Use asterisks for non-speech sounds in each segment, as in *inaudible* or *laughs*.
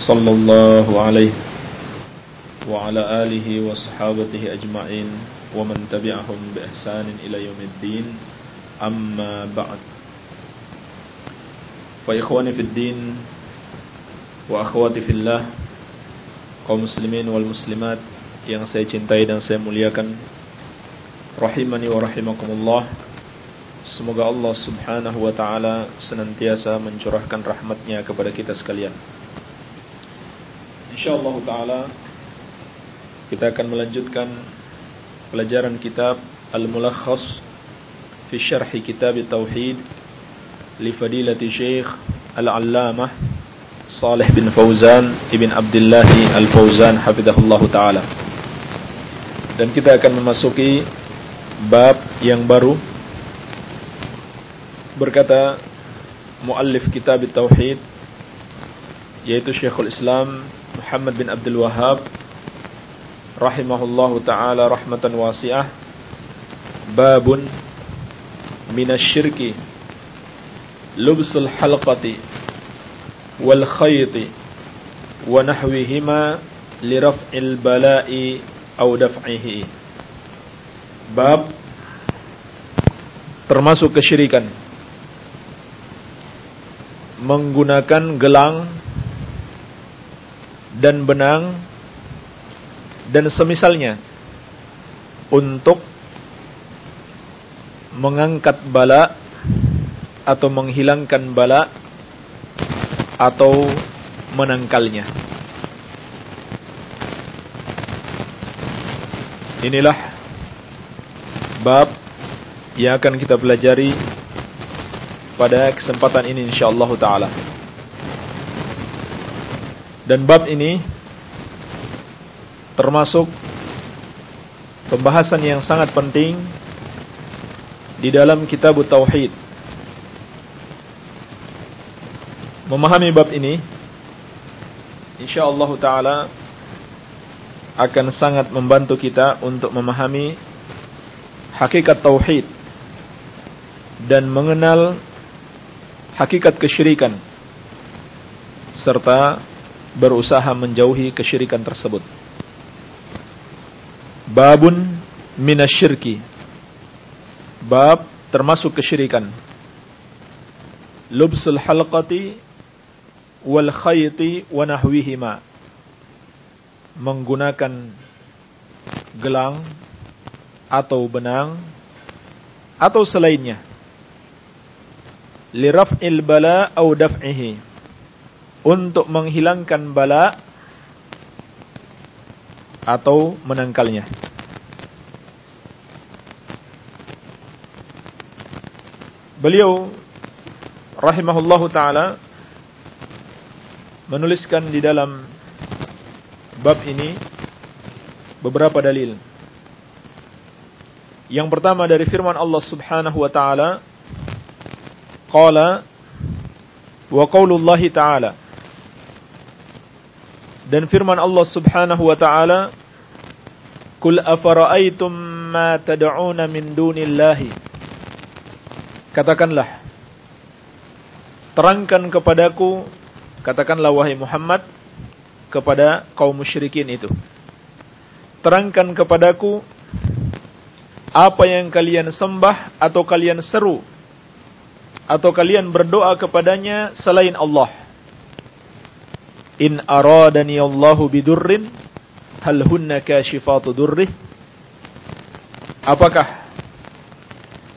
صلى الله عليه وعلى آله وصحابته أجمعين ومن تبعهم بإحسان إلى يوم الدين أما بعد فإخواني في الدين وأخواتي في الله kaum muslimin wal muslimat yang saya cintai dan saya muliakan rahimani wa rahimakumullah semoga Allah Subhanahu wa taala senantiasa mencurahkan rahmatnya kepada kita sekalian Insyaallah taala kita akan melanjutkan pelajaran kitab Al-Mulakhas fi Syarh Kitab Tauhid li Fadilati Syekh Al-Allamah Saleh bin Fauzan Ibn Abdullah Al-Fauzan Hafidahullah Ta'ala. Dan kita akan memasuki Bab yang baru. Berkata Muallif kitab Tauhid Yaitu Syekhul Islam Muhammad bin Abdul Wahab Rahimahullah Ta'ala Rahmatan wasi'ah. Babun Minasyirki Lubsul halqati wal khayti wa nahwihima li raf'il bala'i aw daf'ihi. Bab termasuk kesyirikan. Menggunakan gelang dan benang dan semisalnya untuk mengangkat bala atau menghilangkan bala atau menangkalnya. Inilah bab yang akan kita pelajari pada kesempatan ini insyaallah taala. Dan bab ini termasuk pembahasan yang sangat penting di dalam kitab tauhid. Memahami bab ini insyaallah taala akan sangat membantu kita untuk memahami hakikat tauhid dan mengenal hakikat kesyirikan serta berusaha menjauhi kesyirikan tersebut. Babun minasyirki. Bab termasuk kesyirikan. Lubsul halqati wal khayti wa nahwihima menggunakan gelang atau benang atau selainnya liraf'il bala au daf'ihi untuk menghilangkan bala atau menangkalnya beliau rahimahullahu taala menuliskan di dalam bab ini beberapa dalil. Yang pertama dari firman Allah Subhanahu wa taala, qala wa qaulullah taala. Dan firman Allah Subhanahu wa taala, "Qul afara'aytum ma tad'una min dunillahi?" Katakanlah, terangkan kepadaku Katakanlah wahai Muhammad kepada kaum musyrikin itu. Terangkan kepadaku apa yang kalian sembah atau kalian seru atau kalian berdoa kepadanya selain Allah. In aradani Allahu bidurrin hal hunna kashifatu durrih? Apakah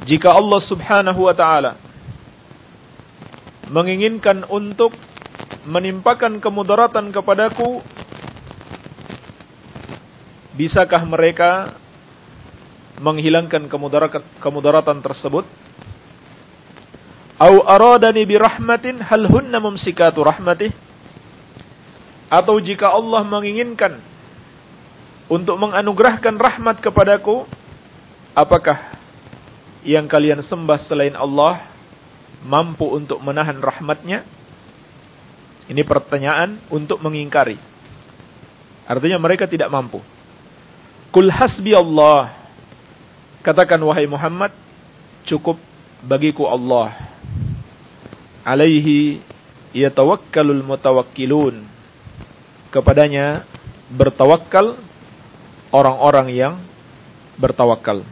jika Allah Subhanahu wa taala menginginkan untuk menimpakan kemudaratan kepadaku bisakah mereka menghilangkan kemudaratan, kemudaratan tersebut au aradani bi rahmatin hal hunna mumsikatu rahmatih Atau jika Allah menginginkan untuk menganugerahkan rahmat kepadaku, apakah yang kalian sembah selain Allah mampu untuk menahan rahmatnya? Ini pertanyaan untuk mengingkari. Artinya mereka tidak mampu. Kul hasbi Allah. Katakan wahai Muhammad, cukup bagiku Allah. Alaihi yatawakkalul mutawakkilun. Kepadanya bertawakal orang-orang yang bertawakal.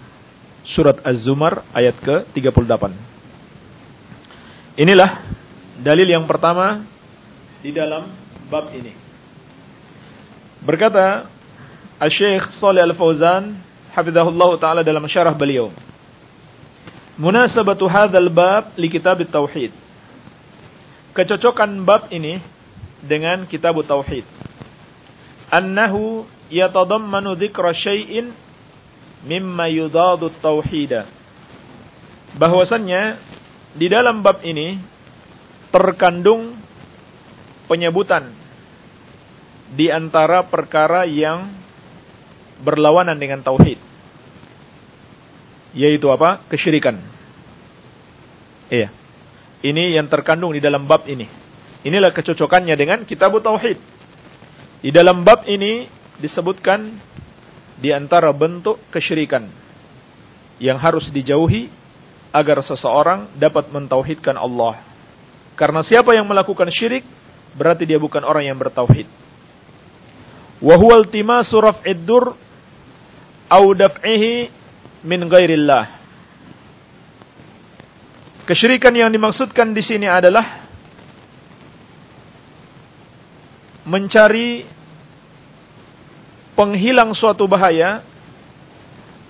Surat Az-Zumar ayat ke-38. Inilah dalil yang pertama di dalam bab ini. Berkata Al-Syeikh Salih Al-Fauzan hafizahullah taala dalam syarah beliau. Munasabatu hadzal bab li kitab tauhid. Kecocokan bab ini dengan kitab tauhid. Annahu yatadammanu dzikra syai'in mimma yudadu tauhida. Bahwasannya di dalam bab ini terkandung penyebutan di antara perkara yang berlawanan dengan tauhid. Yaitu apa? Kesyirikan. Iya. Ini yang terkandung di dalam bab ini. Inilah kecocokannya dengan kitab tauhid. Di dalam bab ini disebutkan di antara bentuk kesyirikan yang harus dijauhi agar seseorang dapat mentauhidkan Allah. Karena siapa yang melakukan syirik berarti dia bukan orang yang bertauhid. Wa huwa iltimasu raf'id dur au daf'ihi min ghairillah. Kesyirikan yang dimaksudkan di sini adalah mencari penghilang suatu bahaya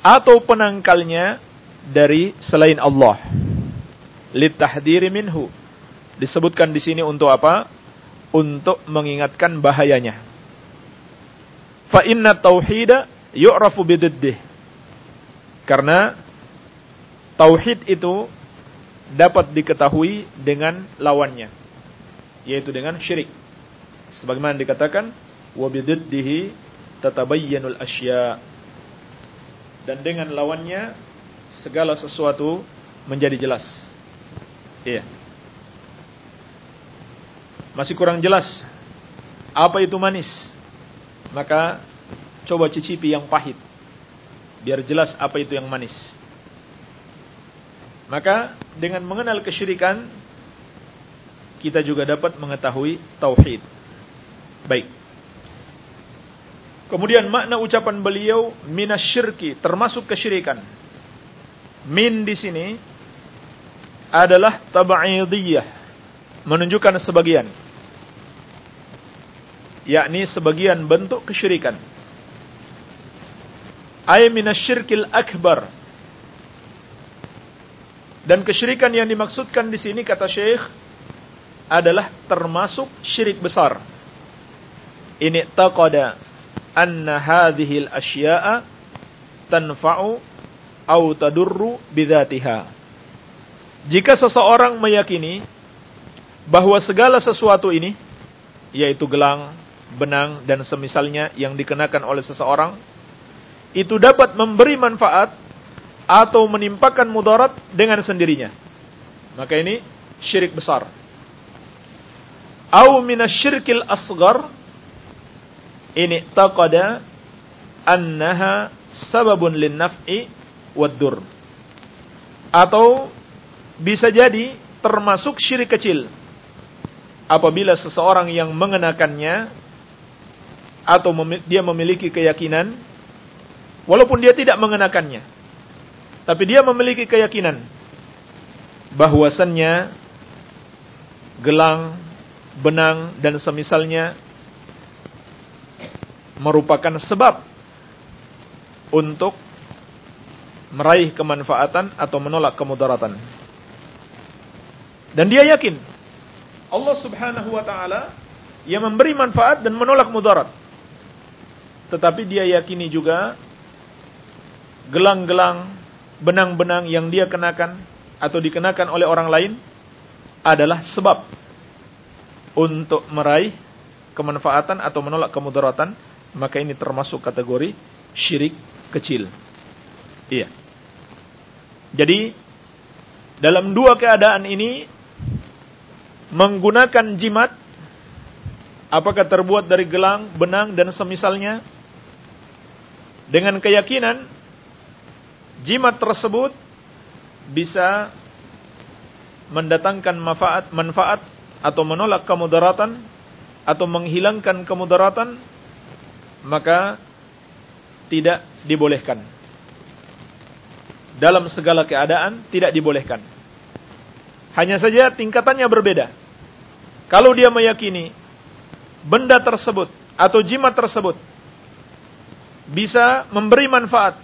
atau penangkalnya dari selain Allah. Litahdiri minhu. Disebutkan di sini untuk apa? untuk mengingatkan bahayanya. Fa inna tauhida yu'rafu bididdih. Karena tauhid itu dapat diketahui dengan lawannya, yaitu dengan syirik. Sebagaimana dikatakan wa bididdihi tatabayyanul asya. Dan dengan lawannya segala sesuatu menjadi jelas. Iya. Masih kurang jelas apa itu manis? Maka coba cicipi yang pahit. Biar jelas apa itu yang manis. Maka dengan mengenal kesyirikan kita juga dapat mengetahui tauhid. Baik. Kemudian makna ucapan beliau minasyirki termasuk kesyirikan. Min di sini adalah tab'idiyah menunjukkan sebagian yakni sebagian bentuk kesyirikan. Ay minasyirkil akbar. Dan kesyirikan yang dimaksudkan di sini kata Syekh adalah termasuk syirik besar. Ini taqada anna hadhil asya'a tanfa'u au tadurru bidzatiha. Jika seseorang meyakini bahwa segala sesuatu ini yaitu gelang, benang dan semisalnya yang dikenakan oleh seseorang itu dapat memberi manfaat atau menimpakan mudarat dengan sendirinya. Maka ini syirik besar. Au minasyirkil asgar ini taqada annaha sababun lin naf'i. Atau bisa jadi termasuk syirik kecil apabila seseorang yang mengenakannya atau dia memiliki keyakinan walaupun dia tidak mengenakannya tapi dia memiliki keyakinan bahwasannya gelang, benang dan semisalnya merupakan sebab untuk meraih kemanfaatan atau menolak kemudaratan. Dan dia yakin Allah Subhanahu wa taala yang memberi manfaat dan menolak mudarat. Tetapi dia yakini juga gelang-gelang, benang-benang yang dia kenakan atau dikenakan oleh orang lain adalah sebab untuk meraih kemanfaatan atau menolak kemudaratan, maka ini termasuk kategori syirik kecil. Iya. Jadi dalam dua keadaan ini menggunakan jimat apakah terbuat dari gelang, benang dan semisalnya dengan keyakinan jimat tersebut bisa mendatangkan manfaat manfaat atau menolak kemudaratan atau menghilangkan kemudaratan maka tidak dibolehkan. Dalam segala keadaan tidak dibolehkan. Hanya saja tingkatannya berbeda. Kalau dia meyakini benda tersebut atau jimat tersebut bisa memberi manfaat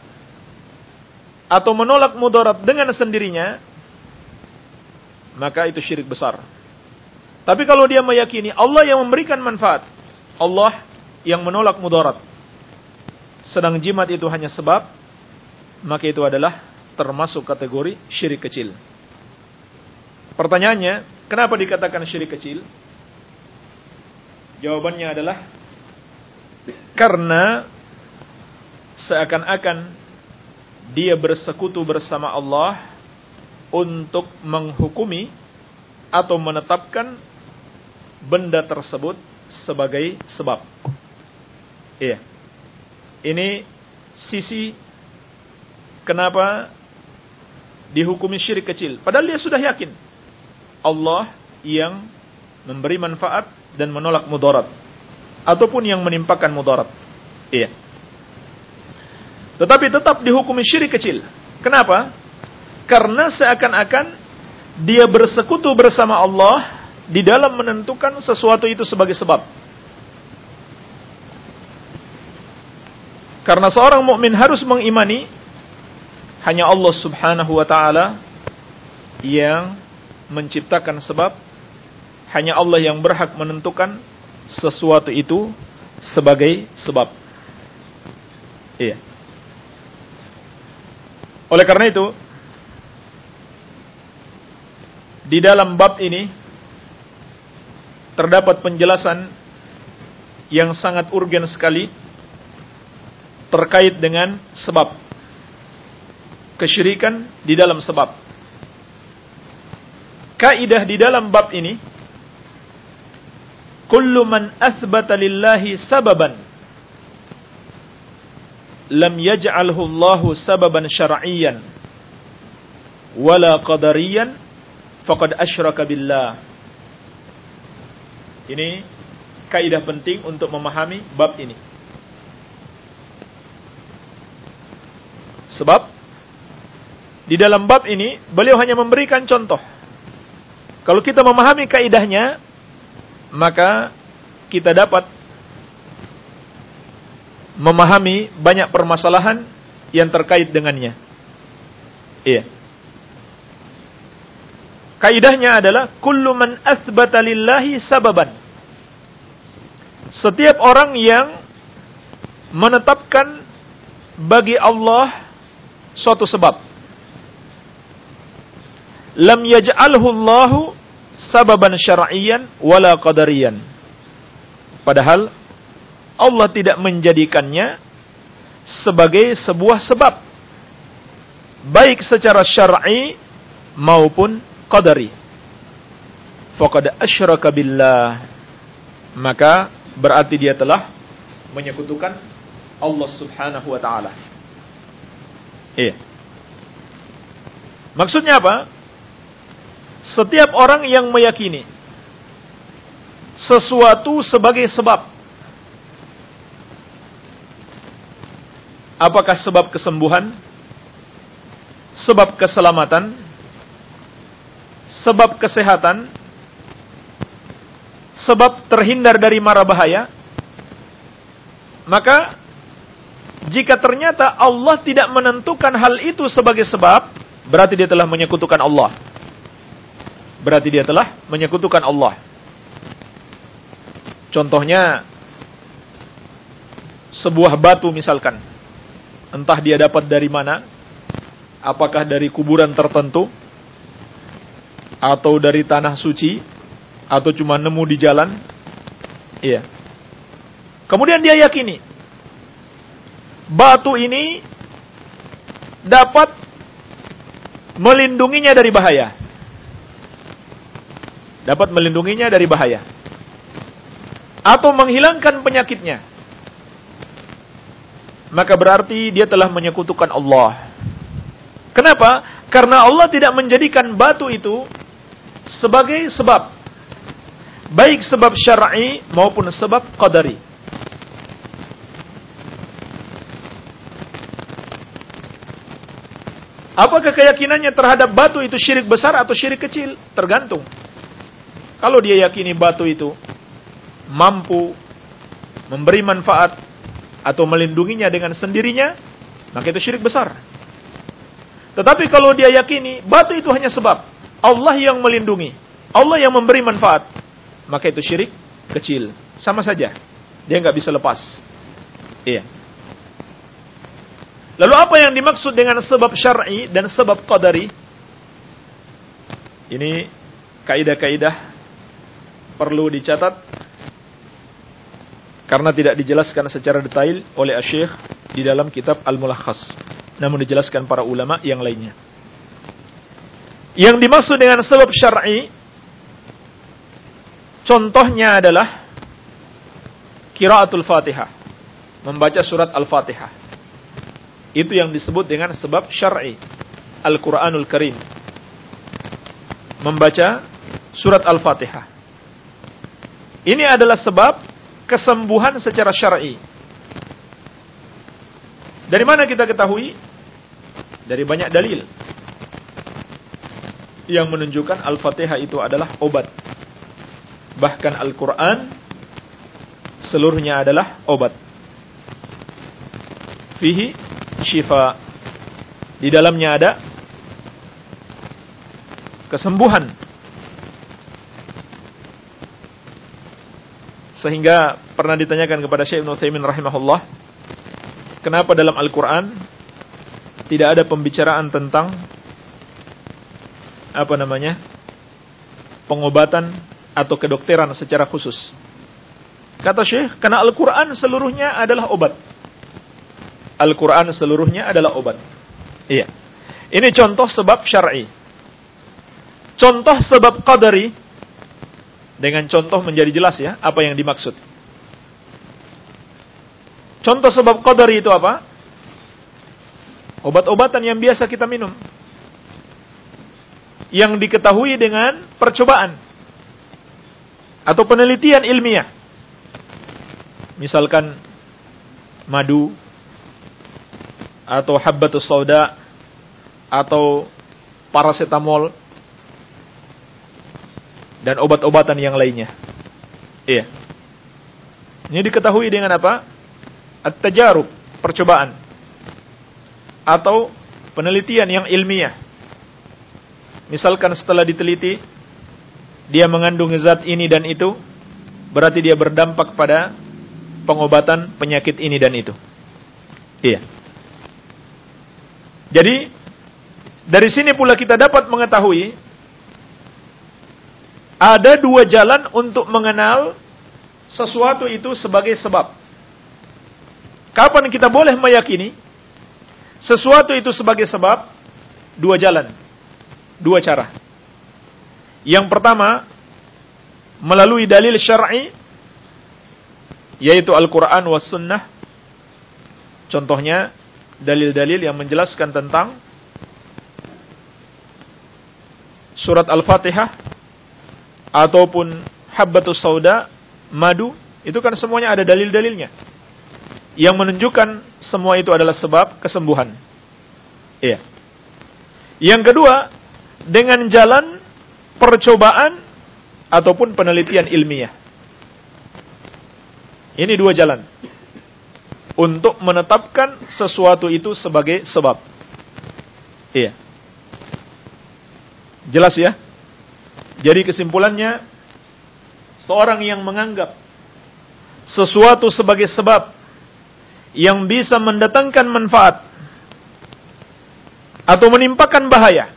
atau menolak mudarat dengan sendirinya maka itu syirik besar. Tapi kalau dia meyakini Allah yang memberikan manfaat, Allah yang menolak mudarat, sedang jimat itu hanya sebab, maka itu adalah termasuk kategori syirik kecil. Pertanyaannya, kenapa dikatakan syirik kecil? Jawabannya adalah karena seakan-akan dia bersekutu bersama Allah untuk menghukumi atau menetapkan benda tersebut sebagai sebab. Iya. Ini sisi kenapa dihukumi syirik kecil. Padahal dia sudah yakin Allah yang memberi manfaat dan menolak mudarat ataupun yang menimpakan mudarat. Iya. Tetapi tetap dihukumi syirik kecil. Kenapa? Karena seakan-akan dia bersekutu bersama Allah di dalam menentukan sesuatu itu sebagai sebab. Karena seorang mukmin harus mengimani hanya Allah Subhanahu wa taala yang menciptakan sebab, hanya Allah yang berhak menentukan sesuatu itu sebagai sebab. Iya. Oleh karena itu, di dalam bab ini terdapat penjelasan yang sangat urgen sekali terkait dengan sebab kesyirikan di dalam sebab. Kaidah di dalam bab ini kullu man athbata lillahi sababan lam yaj'alhu Allahu sababan syar'iyyan wala qadariyan faqad asyraka billah. Ini kaidah penting untuk memahami bab ini. Sebab di dalam bab ini beliau hanya memberikan contoh. Kalau kita memahami kaidahnya, maka kita dapat memahami banyak permasalahan yang terkait dengannya. Iya. Kaidahnya adalah kullu man athbata lillahi sababan. Setiap orang yang menetapkan bagi Allah suatu sebab. Lam yaj'alhu Allahu sababan syar'iyyan wala qadariyan. Padahal Allah tidak menjadikannya sebagai sebuah sebab baik secara syar'i maupun qadari faqad asyraka billah maka berarti dia telah menyekutukan Allah Subhanahu wa taala. Iya. Maksudnya apa? Setiap orang yang meyakini sesuatu sebagai sebab apakah sebab kesembuhan, sebab keselamatan, sebab kesehatan, sebab terhindar dari mara bahaya, maka jika ternyata Allah tidak menentukan hal itu sebagai sebab, berarti dia telah menyekutukan Allah. Berarti dia telah menyekutukan Allah. Contohnya sebuah batu misalkan. Entah dia dapat dari mana, apakah dari kuburan tertentu atau dari tanah suci atau cuma nemu di jalan iya Kemudian dia yakini batu ini dapat melindunginya dari bahaya. Dapat melindunginya dari bahaya. Atau menghilangkan penyakitnya. Maka berarti dia telah menyekutukan Allah. Kenapa? Karena Allah tidak menjadikan batu itu sebagai sebab. Baik sebab syar'i maupun sebab qadari. Apakah keyakinannya terhadap batu itu syirik besar atau syirik kecil? Tergantung. Kalau dia yakini batu itu mampu memberi manfaat atau melindunginya dengan sendirinya, maka itu syirik besar. Tetapi kalau dia yakini batu itu hanya sebab Allah yang melindungi, Allah yang memberi manfaat, maka itu syirik kecil. Sama saja. Dia nggak bisa lepas. Iya. Lalu apa yang dimaksud dengan sebab syar'i dan sebab qadari? Ini kaidah-kaidah perlu dicatat karena tidak dijelaskan secara detail oleh Syekh di dalam kitab Al-Mulakhas. Namun dijelaskan para ulama yang lainnya. Yang dimaksud dengan sebab syar'i contohnya adalah kiraatul Fatihah. Membaca surat Al-Fatihah. Itu yang disebut dengan sebab syar'i. Al-Quranul Karim. Membaca surat Al-Fatihah. Ini adalah sebab kesembuhan secara syar'i. Dari mana kita ketahui? Dari banyak dalil. Yang menunjukkan Al-Fatihah itu adalah obat. Bahkan Al-Quran seluruhnya adalah obat. Fihi syifa. Di dalamnya ada kesembuhan. Sehingga pernah ditanyakan kepada Syekh Ibn Utsaimin rahimahullah, kenapa dalam Al-Qur'an tidak ada pembicaraan tentang apa namanya? pengobatan atau kedokteran secara khusus. Kata Syekh, karena Al-Qur'an seluruhnya adalah obat. Al-Quran seluruhnya adalah obat. Iya. Ini contoh sebab syar'i. Contoh sebab qadari. Dengan contoh menjadi jelas ya, apa yang dimaksud. Contoh sebab qadari itu apa? Obat-obatan yang biasa kita minum. Yang diketahui dengan percobaan. Atau penelitian ilmiah. Misalkan madu, atau habbatus sauda atau paracetamol dan obat-obatan yang lainnya. Iya. Ini diketahui dengan apa? At-tajarub, percobaan. Atau penelitian yang ilmiah. Misalkan setelah diteliti dia mengandung zat ini dan itu, berarti dia berdampak pada pengobatan penyakit ini dan itu. Iya. Jadi dari sini pula kita dapat mengetahui ada dua jalan untuk mengenal sesuatu itu sebagai sebab. Kapan kita boleh meyakini sesuatu itu sebagai sebab? Dua jalan, dua cara. Yang pertama, melalui dalil syar'i, yaitu Al-Quran was Sunnah. Contohnya, dalil-dalil yang menjelaskan tentang surat Al-Fatihah ataupun habbatus sauda, madu, itu kan semuanya ada dalil-dalilnya. Yang menunjukkan semua itu adalah sebab kesembuhan. Iya. Yang kedua, dengan jalan percobaan ataupun penelitian ilmiah. Ini dua jalan untuk menetapkan sesuatu itu sebagai sebab. Iya. Jelas ya? Jadi kesimpulannya seorang yang menganggap sesuatu sebagai sebab yang bisa mendatangkan manfaat atau menimpakan bahaya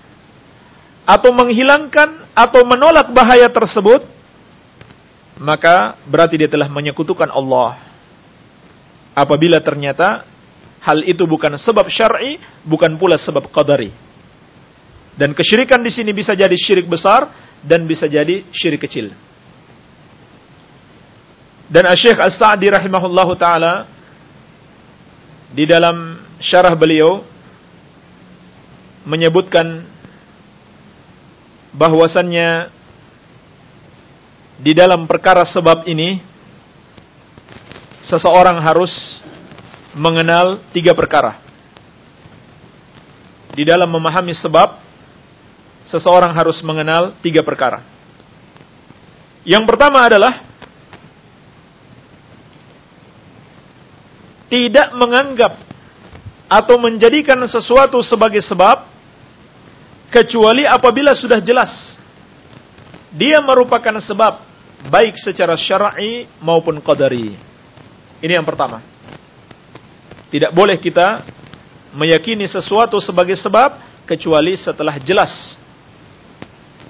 atau menghilangkan atau menolak bahaya tersebut maka berarti dia telah menyekutukan Allah apabila ternyata hal itu bukan sebab syar'i, bukan pula sebab qadari. Dan kesyirikan di sini bisa jadi syirik besar dan bisa jadi syirik kecil. Dan Syekh As-Sa'di rahimahullahu taala di dalam syarah beliau menyebutkan bahwasannya di dalam perkara sebab ini seseorang harus mengenal tiga perkara. Di dalam memahami sebab, seseorang harus mengenal tiga perkara. Yang pertama adalah tidak menganggap atau menjadikan sesuatu sebagai sebab kecuali apabila sudah jelas dia merupakan sebab baik secara syar'i maupun qadari. Ini yang pertama. Tidak boleh kita meyakini sesuatu sebagai sebab kecuali setelah jelas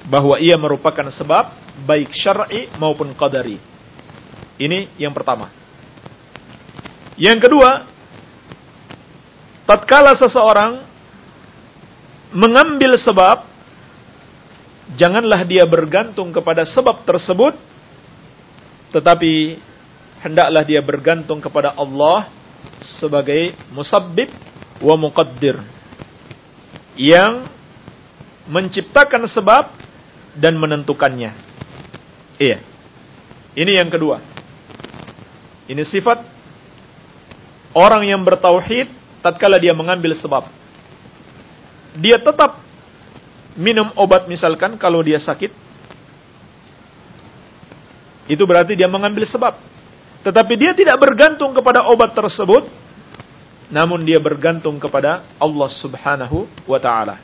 bahwa ia merupakan sebab baik syar'i maupun qadari. Ini yang pertama. Yang kedua, tatkala seseorang mengambil sebab, janganlah dia bergantung kepada sebab tersebut, tetapi hendaklah dia bergantung kepada Allah sebagai musabbib wa muqaddir yang menciptakan sebab dan menentukannya. Iya. Ini yang kedua. Ini sifat orang yang bertauhid tatkala dia mengambil sebab. Dia tetap minum obat misalkan kalau dia sakit. Itu berarti dia mengambil sebab. Tetapi dia tidak bergantung kepada obat tersebut, namun dia bergantung kepada Allah Subhanahu wa taala.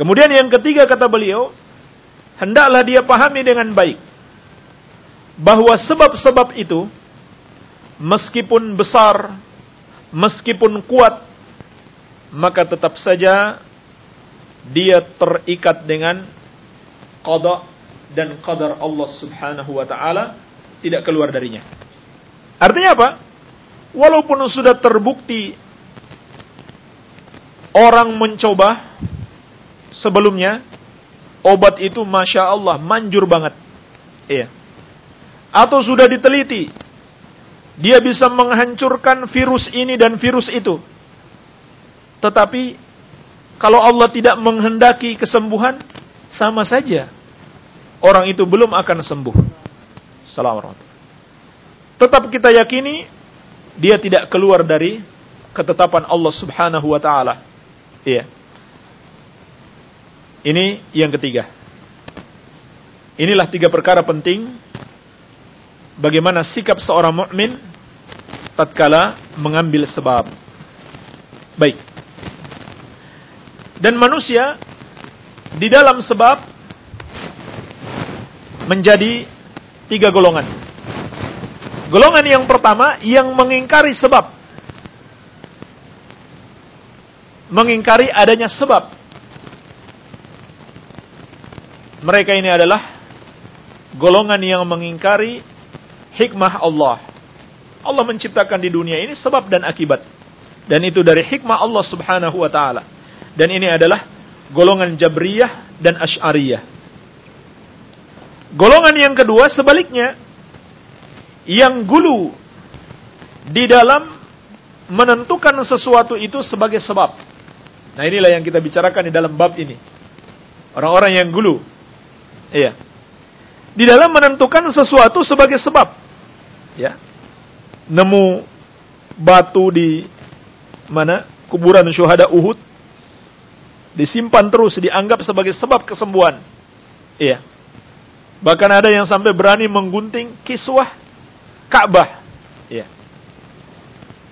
Kemudian yang ketiga kata beliau, hendaklah dia pahami dengan baik bahwa sebab-sebab itu meskipun besar, meskipun kuat, maka tetap saja dia terikat dengan qada dan qadar Allah Subhanahu wa taala tidak keluar darinya. Artinya apa? Walaupun sudah terbukti orang mencoba sebelumnya, obat itu masya Allah manjur banget. Iya. Atau sudah diteliti, dia bisa menghancurkan virus ini dan virus itu. Tetapi kalau Allah tidak menghendaki kesembuhan, sama saja orang itu belum akan sembuh. Assalamualaikum. Tetap kita yakini dia tidak keluar dari ketetapan Allah Subhanahu wa taala. Iya. Ini yang ketiga. Inilah tiga perkara penting bagaimana sikap seorang mukmin tatkala mengambil sebab. Baik. Dan manusia di dalam sebab menjadi tiga golongan. Golongan yang pertama yang mengingkari sebab. Mengingkari adanya sebab. Mereka ini adalah golongan yang mengingkari hikmah Allah. Allah menciptakan di dunia ini sebab dan akibat. Dan itu dari hikmah Allah subhanahu wa ta'ala. Dan ini adalah golongan Jabriyah dan Ash'ariyah. Golongan yang kedua sebaliknya yang gulu di dalam menentukan sesuatu itu sebagai sebab. Nah, inilah yang kita bicarakan di dalam bab ini. Orang-orang yang gulu. Iya. Di dalam menentukan sesuatu sebagai sebab. Ya. Nemu batu di mana? Kuburan syuhada Uhud disimpan terus dianggap sebagai sebab kesembuhan. Iya. Bahkan ada yang sampai berani menggunting kiswah Ka'bah. Ya.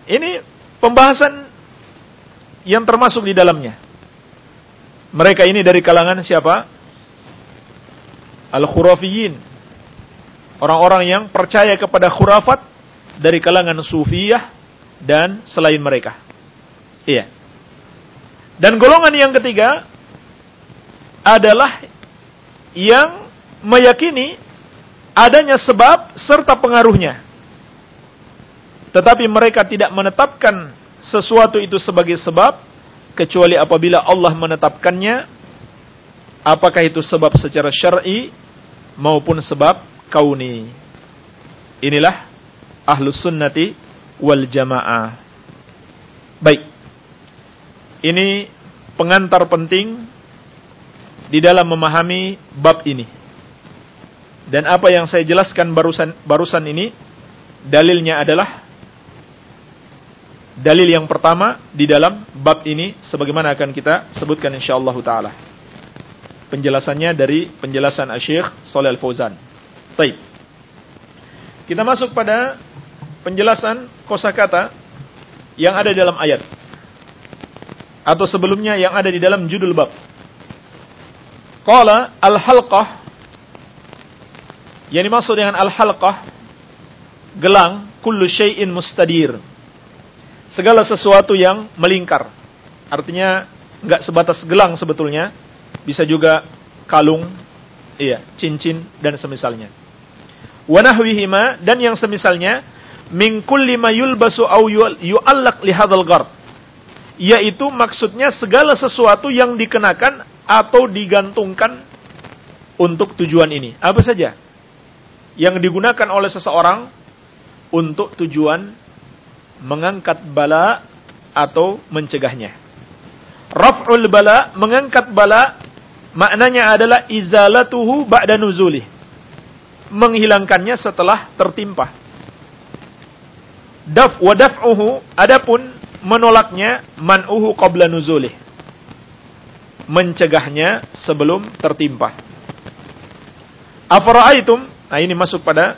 Ini pembahasan yang termasuk di dalamnya. Mereka ini dari kalangan siapa? Al-Khurafiyin. Orang-orang yang percaya kepada khurafat dari kalangan sufiyah dan selain mereka. Iya. Dan golongan yang ketiga adalah yang meyakini adanya sebab serta pengaruhnya. Tetapi mereka tidak menetapkan sesuatu itu sebagai sebab kecuali apabila Allah menetapkannya apakah itu sebab secara syar'i maupun sebab kauni. Inilah ahlus sunnati wal jamaah. Baik. Ini pengantar penting di dalam memahami bab ini. Dan apa yang saya jelaskan barusan barusan ini dalilnya adalah dalil yang pertama di dalam bab ini sebagaimana akan kita sebutkan insyaallah taala. Penjelasannya dari penjelasan Asy-Syaikh Shalih Al-Fauzan. Baik. Kita masuk pada penjelasan kosakata yang ada dalam ayat atau sebelumnya yang ada di dalam judul bab. Qala al-halqah yang dimaksud dengan al-halqah gelang kullu syai'in mustadir. Segala sesuatu yang melingkar. Artinya enggak sebatas gelang sebetulnya, bisa juga kalung, iya, cincin dan semisalnya. Wa nahwihima dan yang semisalnya min kulli ma yulbasu au yu'allaq li hadzal. Yaitu maksudnya segala sesuatu yang dikenakan atau digantungkan untuk tujuan ini. Apa saja? Yang digunakan oleh seseorang untuk tujuan mengangkat bala atau mencegahnya. Raf'ul bala, mengangkat bala, maknanya adalah izalatuhu ba'da nuzuli. Menghilangkannya setelah tertimpa. Daf wa daf'uhu, adapun menolaknya man'uhu qabla nuzulih mencegahnya sebelum tertimpa. Afara'aitum, nah ini masuk pada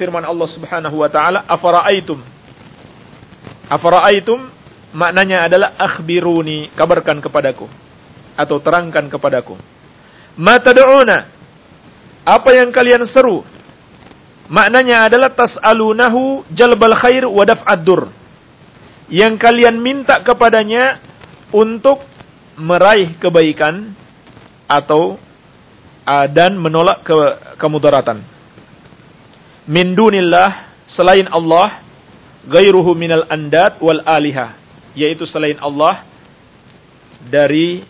firman Allah Subhanahu wa taala, afara'aitum. Afara'aitum maknanya adalah akhbiruni, kabarkan kepadaku atau terangkan kepadaku. Ma tad'una? Apa yang kalian seru? Maknanya adalah tas'alunahu jalbal khair wa daf'ad dur. Yang kalian minta kepadanya untuk meraih kebaikan atau uh, dan menolak ke kemudaratan. Min dunillah selain Allah gairuhu minal andad wal aliha yaitu selain Allah dari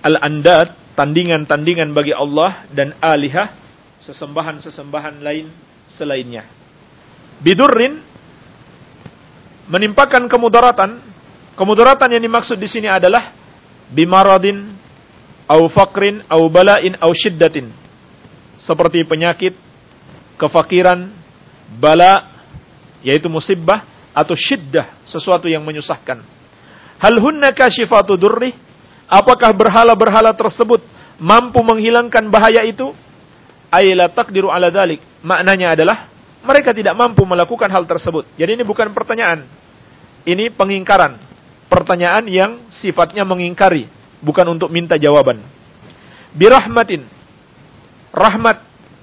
al andad tandingan-tandingan bagi Allah dan aliha sesembahan-sesembahan lain selainnya. Bidurrin menimpakan kemudaratan. Kemudaratan yang dimaksud di sini adalah bimaradin au fakrin au bala'in au syiddatin seperti penyakit kefakiran bala yaitu musibah atau syiddah sesuatu yang menyusahkan. Hal hunna kashifatu durri? Apakah berhala-berhala tersebut mampu menghilangkan bahaya itu? Ayla taqdiru ala dalik maknanya adalah mereka tidak mampu melakukan hal tersebut. Jadi ini bukan pertanyaan. Ini pengingkaran. Pertanyaan yang sifatnya mengingkari, bukan untuk minta jawaban. Birahmatin, rahmat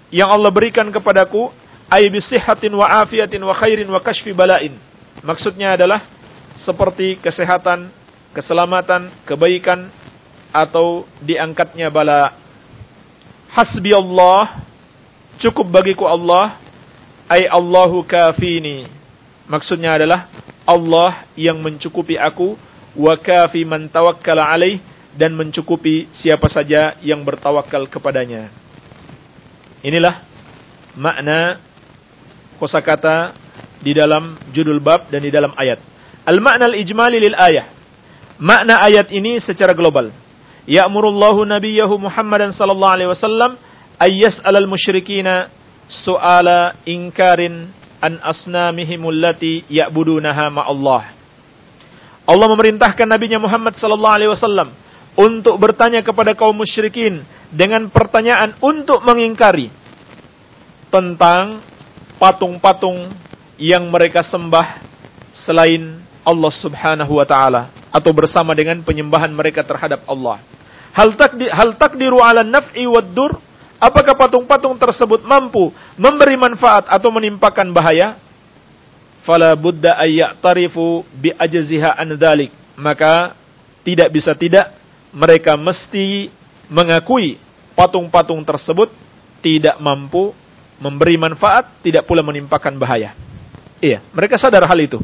yang Allah berikan kepadaku, ay bisihatin wa afiatin wa khairin wa kashfi balain. Maksudnya adalah seperti kesehatan, keselamatan, kebaikan, atau diangkatnya bala. Hasbi Allah, cukup bagiku Allah, ay Allahu kafini. Maksudnya adalah Allah yang mencukupi aku wa kafi man tawakkala alaih dan mencukupi siapa saja yang bertawakal kepadanya. Inilah makna kosakata di dalam judul bab dan di dalam ayat. Al-makna al-ijmali lil ayah. Makna ayat ini secara global. Ya'murullahu nabiyahu Muhammadan sallallahu alaihi wasallam ay yas'alal musyrikina su'ala inkarin an asnamihim allati ya'budunaha ma'allah. Allah memerintahkan nabinya Muhammad sallallahu alaihi wasallam untuk bertanya kepada kaum musyrikin dengan pertanyaan untuk mengingkari tentang patung-patung yang mereka sembah selain Allah Subhanahu wa taala atau bersama dengan penyembahan mereka terhadap Allah. Hal takdir hal takdiru ala naf'i wad dur Apakah patung-patung tersebut mampu memberi manfaat atau menimpakan bahaya? Fala budda tarifu bi ajziha an dhalik. Maka tidak bisa tidak mereka mesti mengakui patung-patung tersebut tidak mampu memberi manfaat, tidak pula menimpakan bahaya. Iya, mereka sadar hal itu.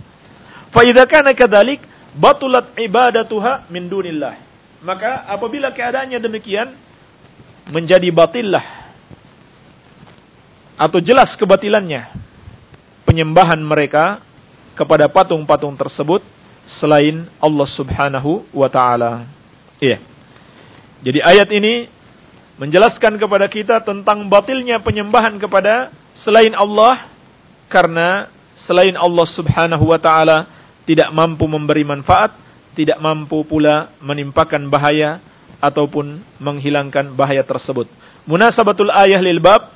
Fa idza kana kadzalik batulat ibadatuha min dunillah. Maka apabila keadaannya demikian menjadi batillah atau jelas kebatilannya penyembahan mereka kepada patung-patung tersebut selain Allah Subhanahu wa taala. Iya. Jadi ayat ini menjelaskan kepada kita tentang batilnya penyembahan kepada selain Allah karena selain Allah Subhanahu wa taala tidak mampu memberi manfaat, tidak mampu pula menimpakan bahaya ataupun menghilangkan bahaya tersebut. Munasabatul ayah lil bab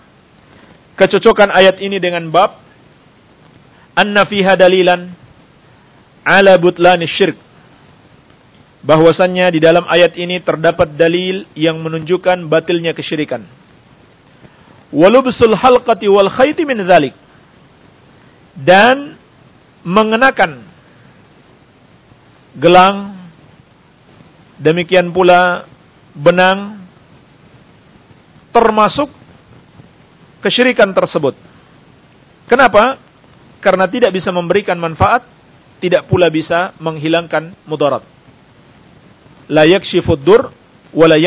kecocokan ayat ini dengan bab anna fiha dalilan ala butlani syirk bahwasannya di dalam ayat ini terdapat dalil yang menunjukkan batilnya kesyirikan. Walubsul halqati wal khayti min dzalik. Dan mengenakan gelang demikian pula benang termasuk kesyirikan tersebut. Kenapa? Karena tidak bisa memberikan manfaat, tidak pula bisa menghilangkan mudarat la yakshifud dur wa la.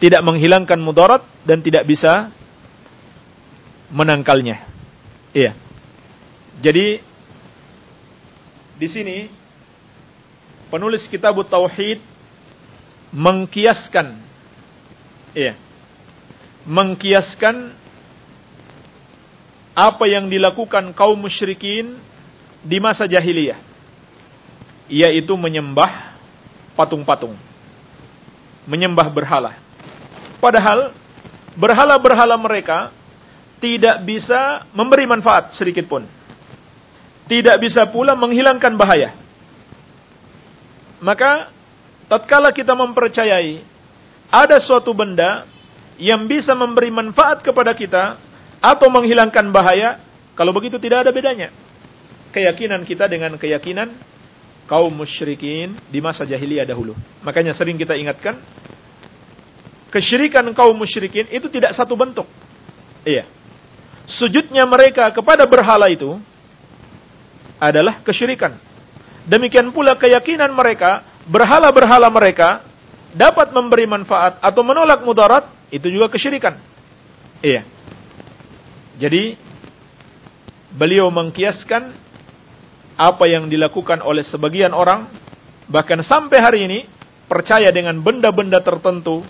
Tidak menghilangkan mudarat dan tidak bisa menangkalnya. Iya. Jadi di sini penulis kitab tauhid mengkiaskan iya mengkiaskan apa yang dilakukan kaum musyrikin di masa jahiliyah yaitu menyembah patung-patung. Menyembah berhala. Padahal berhala-berhala mereka tidak bisa memberi manfaat sedikit pun. Tidak bisa pula menghilangkan bahaya. Maka tatkala kita mempercayai ada suatu benda yang bisa memberi manfaat kepada kita atau menghilangkan bahaya, kalau begitu tidak ada bedanya. Keyakinan kita dengan keyakinan kaum musyrikin di masa jahiliyah dahulu. Makanya sering kita ingatkan, kesyirikan kaum musyrikin itu tidak satu bentuk. Iya. Sujudnya mereka kepada berhala itu adalah kesyirikan. Demikian pula keyakinan mereka, berhala-berhala mereka dapat memberi manfaat atau menolak mudarat, itu juga kesyirikan. Iya. Jadi, beliau mengkiaskan apa yang dilakukan oleh sebagian orang, bahkan sampai hari ini, percaya dengan benda-benda tertentu,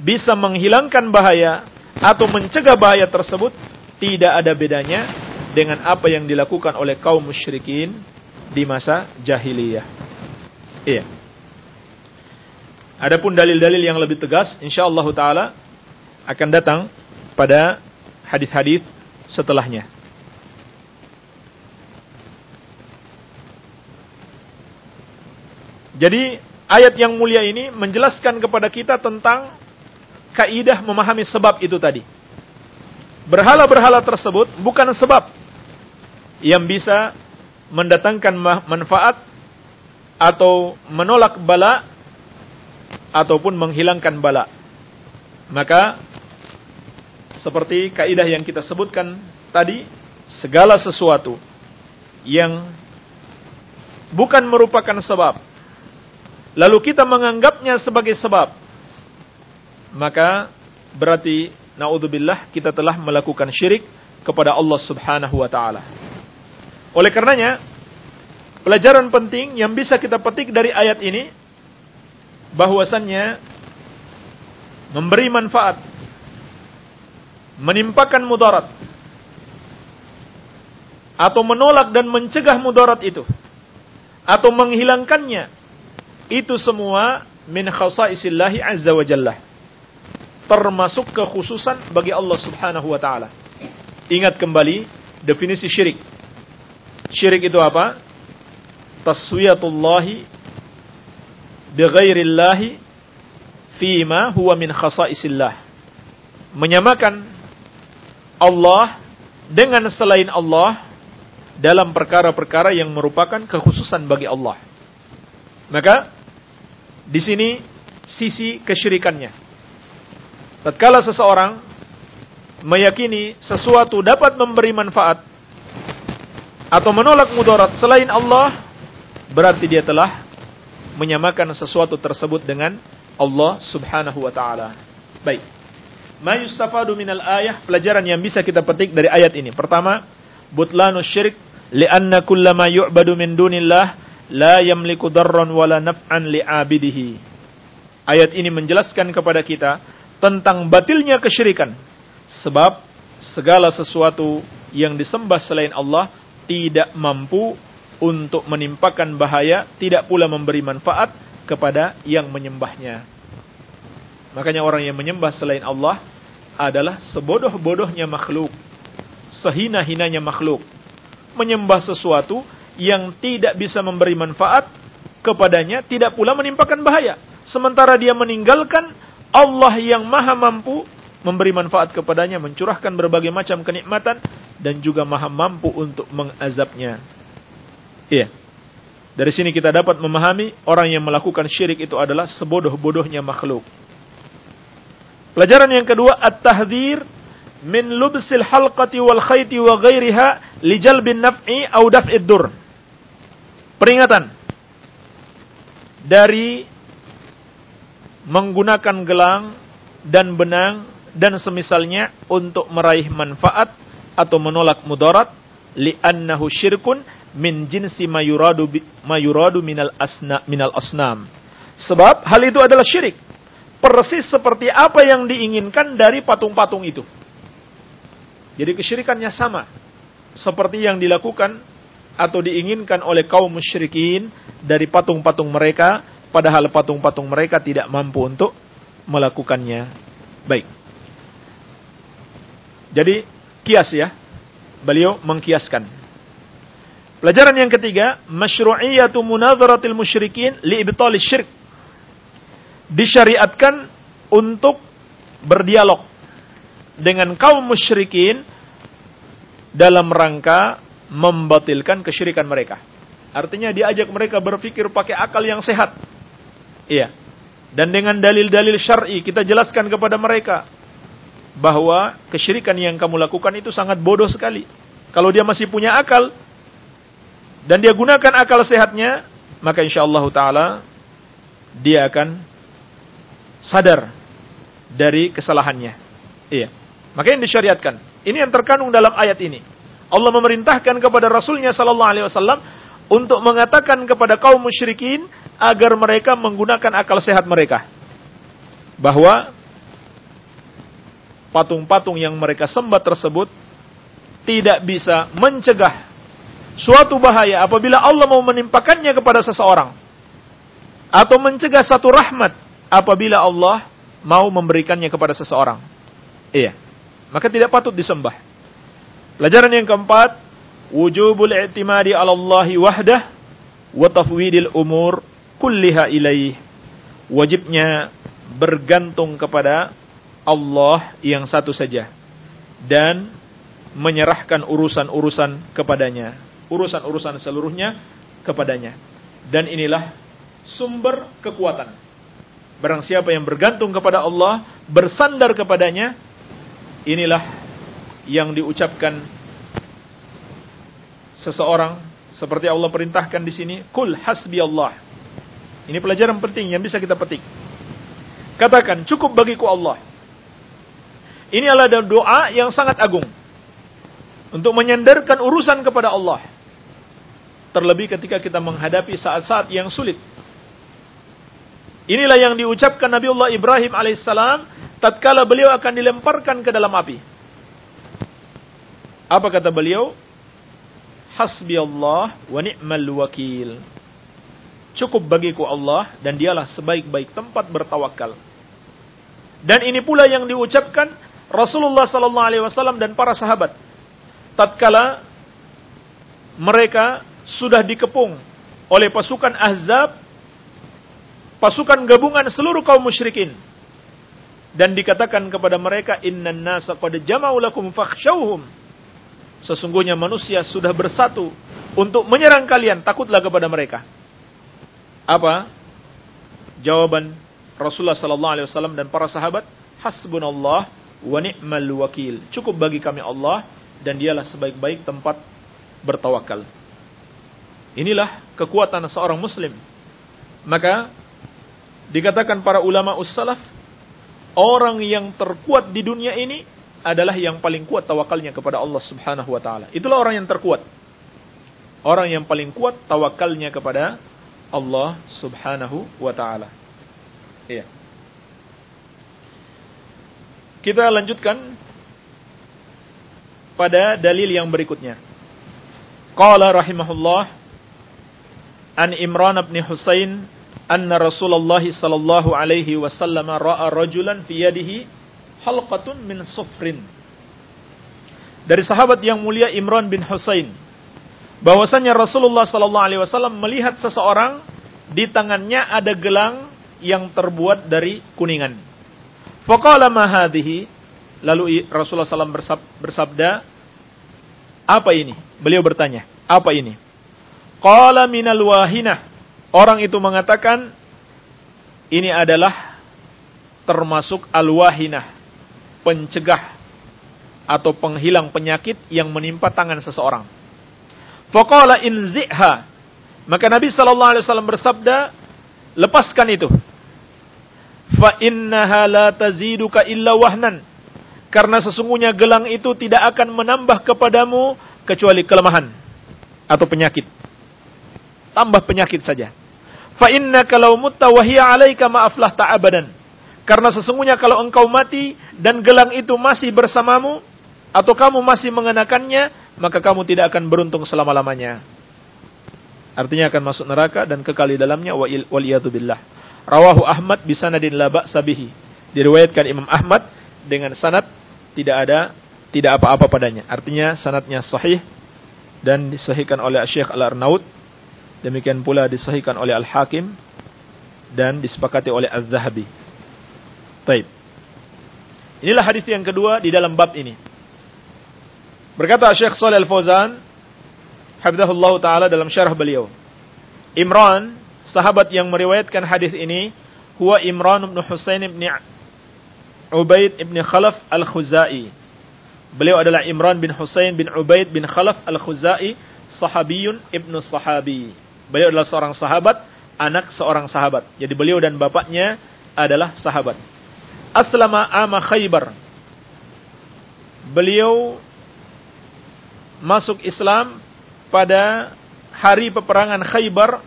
bisa menghilangkan bahaya atau mencegah bahaya tersebut, tidak ada bedanya dengan apa yang dilakukan oleh kaum musyrikin di masa jahiliyah. Iya. Adapun dalil-dalil yang lebih tegas, insyaallah taala akan datang pada hadis-hadis setelahnya. Jadi ayat yang mulia ini menjelaskan kepada kita tentang kaidah memahami sebab itu tadi. Berhala-berhala tersebut bukan sebab yang bisa mendatangkan manfaat atau menolak bala ataupun menghilangkan bala. Maka seperti kaidah yang kita sebutkan tadi, segala sesuatu yang bukan merupakan sebab lalu kita menganggapnya sebagai sebab, maka berarti naudzubillah kita telah melakukan syirik kepada Allah Subhanahu wa taala. Oleh karenanya, pelajaran penting yang bisa kita petik dari ayat ini bahwasannya memberi manfaat menimpakan mudarat atau menolak dan mencegah mudarat itu atau menghilangkannya itu semua min khasaisillahi azza wa jalla. Termasuk kekhususan bagi Allah subhanahu wa ta'ala. Ingat kembali definisi syirik. Syirik itu apa? Taswiyatullahi bighairillahi fima huwa min khasaisillah. Menyamakan Allah dengan selain Allah dalam perkara-perkara yang merupakan kekhususan bagi Allah. Maka di sini sisi kesyirikannya. Tatkala seseorang meyakini sesuatu dapat memberi manfaat atau menolak mudarat selain Allah, berarti dia telah menyamakan sesuatu tersebut dengan Allah Subhanahu wa taala. Baik. Ma yustafadu minal ayah, pelajaran yang bisa kita petik dari ayat ini. Pertama, butlanu syirik li'anna kullama yu'badu min dunillah la yamliku darran wala naf'an li'abidihi. Ayat ini menjelaskan kepada kita tentang batilnya kesyirikan. Sebab segala sesuatu yang disembah selain Allah tidak mampu untuk menimpakan bahaya, tidak pula memberi manfaat kepada yang menyembahnya. Makanya orang yang menyembah selain Allah adalah sebodoh-bodohnya makhluk, sehina-hinanya makhluk. Menyembah sesuatu yang tidak bisa memberi manfaat kepadanya, tidak pula menimpakan bahaya. Sementara dia meninggalkan Allah yang maha mampu memberi manfaat kepadanya, mencurahkan berbagai macam kenikmatan, dan juga maha mampu untuk mengazabnya. Iya. Dari sini kita dapat memahami orang yang melakukan syirik itu adalah sebodoh-bodohnya makhluk. Pelajaran yang kedua, at-tahdhir min lubsil halqati wal khayti wa ghairiha li jalbin naf'i au daf'id dur. Peringatan dari menggunakan gelang dan benang dan semisalnya untuk meraih manfaat atau menolak mudarat li'annahu syirkun min jinsi mayuradu mayuradu minal asna minal asnam. Sebab hal itu adalah syirik persis seperti apa yang diinginkan dari patung-patung itu. Jadi kesyirikannya sama seperti yang dilakukan atau diinginkan oleh kaum musyrikin dari patung-patung mereka padahal patung-patung mereka tidak mampu untuk melakukannya. Baik. Jadi kias ya. Beliau mengkiaskan. Pelajaran yang ketiga, masyru'iyatu munadharatil musyrikin li ibtali syirk disyariatkan untuk berdialog dengan kaum musyrikin dalam rangka membatilkan kesyirikan mereka. Artinya diajak mereka berpikir pakai akal yang sehat. Iya. Dan dengan dalil-dalil syar'i kita jelaskan kepada mereka bahwa kesyirikan yang kamu lakukan itu sangat bodoh sekali. Kalau dia masih punya akal dan dia gunakan akal sehatnya, maka insyaallah taala dia akan sadar dari kesalahannya. Iya. Maka yang disyariatkan. Ini yang terkandung dalam ayat ini. Allah memerintahkan kepada Rasulnya Sallallahu Alaihi Wasallam untuk mengatakan kepada kaum musyrikin agar mereka menggunakan akal sehat mereka. Bahwa patung-patung yang mereka sembah tersebut tidak bisa mencegah suatu bahaya apabila Allah mau menimpakannya kepada seseorang atau mencegah satu rahmat apabila Allah mau memberikannya kepada seseorang. Iya. Maka tidak patut disembah. Pelajaran yang keempat, wujubul i'timadi 'ala Allah wahdah wa tafwidil umur kulliha ilaih. Wajibnya bergantung kepada Allah yang satu saja dan menyerahkan urusan-urusan kepadanya, urusan-urusan seluruhnya kepadanya. Dan inilah sumber kekuatan. Barang siapa yang bergantung kepada Allah, bersandar kepadanya, inilah yang diucapkan seseorang seperti Allah perintahkan di sini, "Kul hasbi Allah." Ini pelajaran penting yang bisa kita petik. Katakan, cukup bagiku Allah. Ini adalah doa yang sangat agung. Untuk menyandarkan urusan kepada Allah. Terlebih ketika kita menghadapi saat-saat yang sulit. Inilah yang diucapkan Nabiullah Ibrahim alaihissalam tatkala beliau akan dilemparkan ke dalam api. Apa kata beliau? Hasbi Allah wa ni'mal wakil. Cukup bagiku Allah dan dialah sebaik-baik tempat bertawakal. Dan ini pula yang diucapkan Rasulullah sallallahu alaihi wasallam dan para sahabat tatkala mereka sudah dikepung oleh pasukan Ahzab pasukan gabungan seluruh kaum musyrikin dan dikatakan kepada mereka innan nasa qad jama'u fakhshawhum sesungguhnya manusia sudah bersatu untuk menyerang kalian takutlah kepada mereka apa jawaban Rasulullah sallallahu alaihi wasallam dan para sahabat hasbunallah wa ni'mal wakil cukup bagi kami Allah dan dialah sebaik-baik tempat bertawakal. Inilah kekuatan seorang muslim. Maka dikatakan para ulama ussalaf orang yang terkuat di dunia ini adalah yang paling kuat tawakalnya kepada Allah Subhanahu wa taala. Itulah orang yang terkuat. Orang yang paling kuat tawakalnya kepada Allah Subhanahu wa taala. Iya. Kita lanjutkan pada dalil yang berikutnya. Qala rahimahullah an Imran bin Husain anna Rasulullah sallallahu alaihi wasallam ra'a rajulan fi yadihi halqatun min sufrin. Dari sahabat yang mulia Imran bin Husain bahwasanya Rasulullah sallallahu alaihi wasallam melihat seseorang di tangannya ada gelang yang terbuat dari kuningan. Faqala ma hadhihi? Lalu Rasulullah SAW bersabda, apa ini? Beliau bertanya, apa ini? Qala minal wahinah. Orang itu mengatakan, ini adalah termasuk al-wahinah, pencegah atau penghilang penyakit yang menimpa tangan seseorang. Faqala inzi'ha. Maka Nabi sallallahu alaihi wasallam bersabda, lepaskan itu. Fa innaha la taziduka illa wahnan. Karena sesungguhnya gelang itu tidak akan menambah kepadamu kecuali kelemahan atau penyakit. Tambah penyakit saja. Fa inna kalau mutta wa hiya 'alaika ma aflahta. Karena sesungguhnya kalau engkau mati dan gelang itu masih bersamamu atau kamu masih mengenakannya, maka kamu tidak akan beruntung selama-lamanya. Artinya akan masuk neraka dan kekal di dalamnya wa billah. Rawahu Ahmad bisanadin la ba'sa bihi. Diriwayatkan Imam Ahmad dengan sanad tidak ada tidak apa-apa padanya. Artinya sanadnya sahih dan disahihkan oleh Syekh Al-Arnaud. Demikian pula disahihkan oleh Al-Hakim dan disepakati oleh Az-Zahabi. Taib. Inilah hadis yang kedua di dalam bab ini. Berkata Syekh Shalih Al-Fauzan, Habibullah taala dalam syarah beliau. Imran sahabat yang meriwayatkan hadis ini huwa Imran bin Husain bin Ubaid bin Khalaf Al-Khuzai. Beliau adalah Imran bin Husain bin Ubaid bin Khalaf Al-Khuzai, sahabiyun ibnu sahabi. Beliau adalah seorang sahabat, anak seorang sahabat. Jadi beliau dan bapaknya adalah sahabat. Aslama ama Khaybar. Beliau masuk Islam pada hari peperangan Khaybar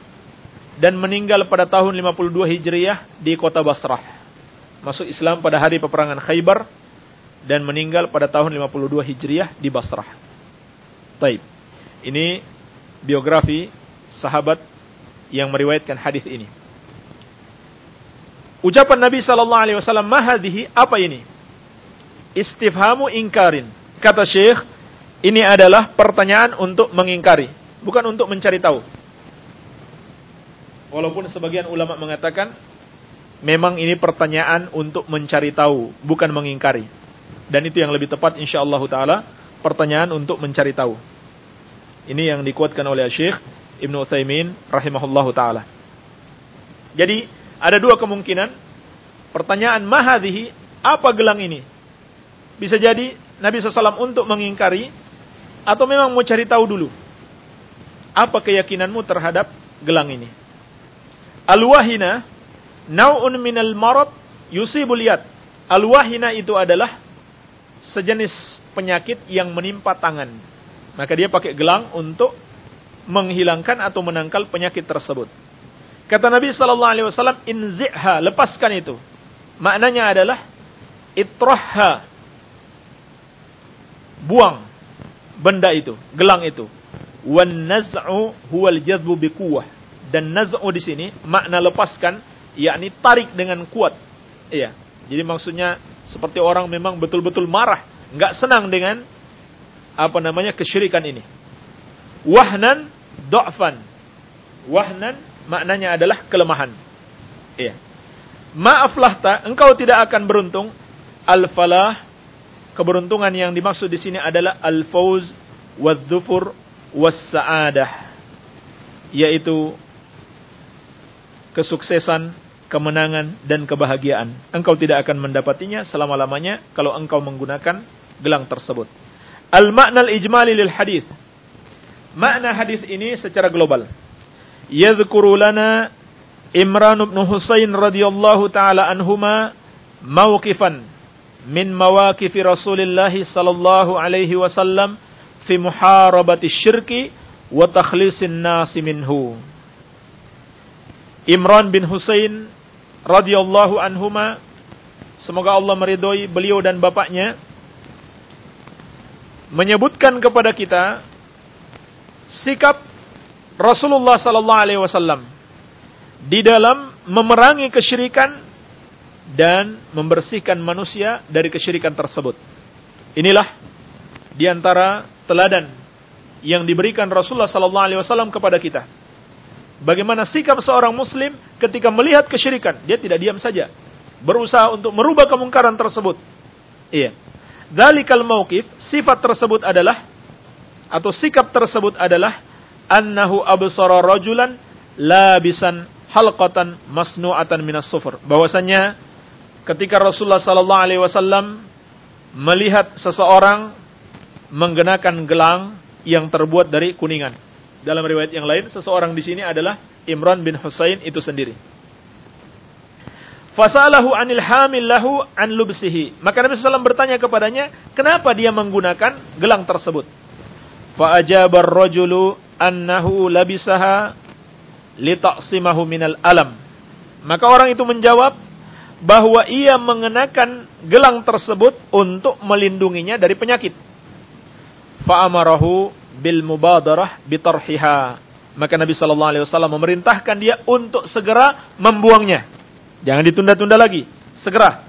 dan meninggal pada tahun 52 Hijriah di kota Basrah. Masuk Islam pada hari peperangan Khaybar dan meninggal pada tahun 52 Hijriah di Basrah. Taib. Ini biografi sahabat yang meriwayatkan hadis ini. Ucapan Nabi sallallahu alaihi wasallam, "Mahadhihi apa ini?" Istifhamu ingkarin. Kata Syekh, ini adalah pertanyaan untuk mengingkari, bukan untuk mencari tahu. Walaupun sebagian ulama mengatakan memang ini pertanyaan untuk mencari tahu, bukan mengingkari. Dan itu yang lebih tepat insyaallah taala, pertanyaan untuk mencari tahu. Ini yang dikuatkan oleh Syekh Ibnu Utsaimin rahimahullahu taala. Jadi, ada dua kemungkinan. Pertanyaan mahadhihi, apa gelang ini? Bisa jadi Nabi SAW untuk mengingkari atau memang mau cari tahu dulu. Apa keyakinanmu terhadap gelang ini? Al-wahina naun minal marad yusibul yad. Al-wahina itu adalah sejenis penyakit yang menimpa tangan. Maka dia pakai gelang untuk menghilangkan atau menangkal penyakit tersebut. Kata Nabi sallallahu alaihi wasallam, "Inzi'ha, lepaskan itu." Maknanya adalah itrahha. Buang benda itu, gelang itu. Wan naz'u huwal jadbu biquwwah dan naz'u di sini makna lepaskan yakni tarik dengan kuat. Iya. Jadi maksudnya seperti orang memang betul-betul marah, nggak senang dengan apa namanya kesyirikan ini. Wahnan do'fan. Wahnan maknanya adalah kelemahan. Iya. Maaflah tak, engkau tidak akan beruntung. Al-falah, keberuntungan yang dimaksud di sini adalah al-fauz, wal-dhufur, was-sa'adah. Yaitu kesuksesan, kemenangan, dan kebahagiaan. Engkau tidak akan mendapatinya selama-lamanya kalau engkau menggunakan gelang tersebut. Al-makna al-ijmali lil hadis. makna hadis ini secara global. Yadhkuru lana Imran bin Husain radhiyallahu taala anhuma mawqifan min mawaqif Rasulullah sallallahu alaihi wasallam fi muharabati syirki wa takhlisin nasi minhu. Imran bin Husain radhiyallahu anhuma semoga Allah meridhoi beliau dan bapaknya menyebutkan kepada kita sikap Rasulullah sallallahu alaihi wasallam di dalam memerangi kesyirikan dan membersihkan manusia dari kesyirikan tersebut. Inilah di antara teladan yang diberikan Rasulullah sallallahu alaihi wasallam kepada kita. Bagaimana sikap seorang muslim ketika melihat kesyirikan, dia tidak diam saja, berusaha untuk merubah kemungkaran tersebut. Iya. Dalikal mauqif, sifat tersebut adalah atau sikap tersebut adalah annahu absara rajulan labisan halqatan masnu'atan minas sufur. Bahwasanya ketika Rasulullah sallallahu alaihi wasallam melihat seseorang mengenakan gelang yang terbuat dari kuningan. Dalam riwayat yang lain, seseorang di sini adalah Imran bin Husain itu sendiri. Fasalahu anil hamil lahu an lubsihi. Maka Nabi SAW bertanya kepadanya, kenapa dia menggunakan gelang tersebut? Fa'ajabar rajulu annahu labisaha litaqsimahu minal alam. Maka orang itu menjawab bahwa ia mengenakan gelang tersebut untuk melindunginya dari penyakit. Fa'amarahu bil mubadarah bitarhiha. Maka Nabi sallallahu alaihi wasallam memerintahkan dia untuk segera membuangnya. Jangan ditunda-tunda lagi. Segera.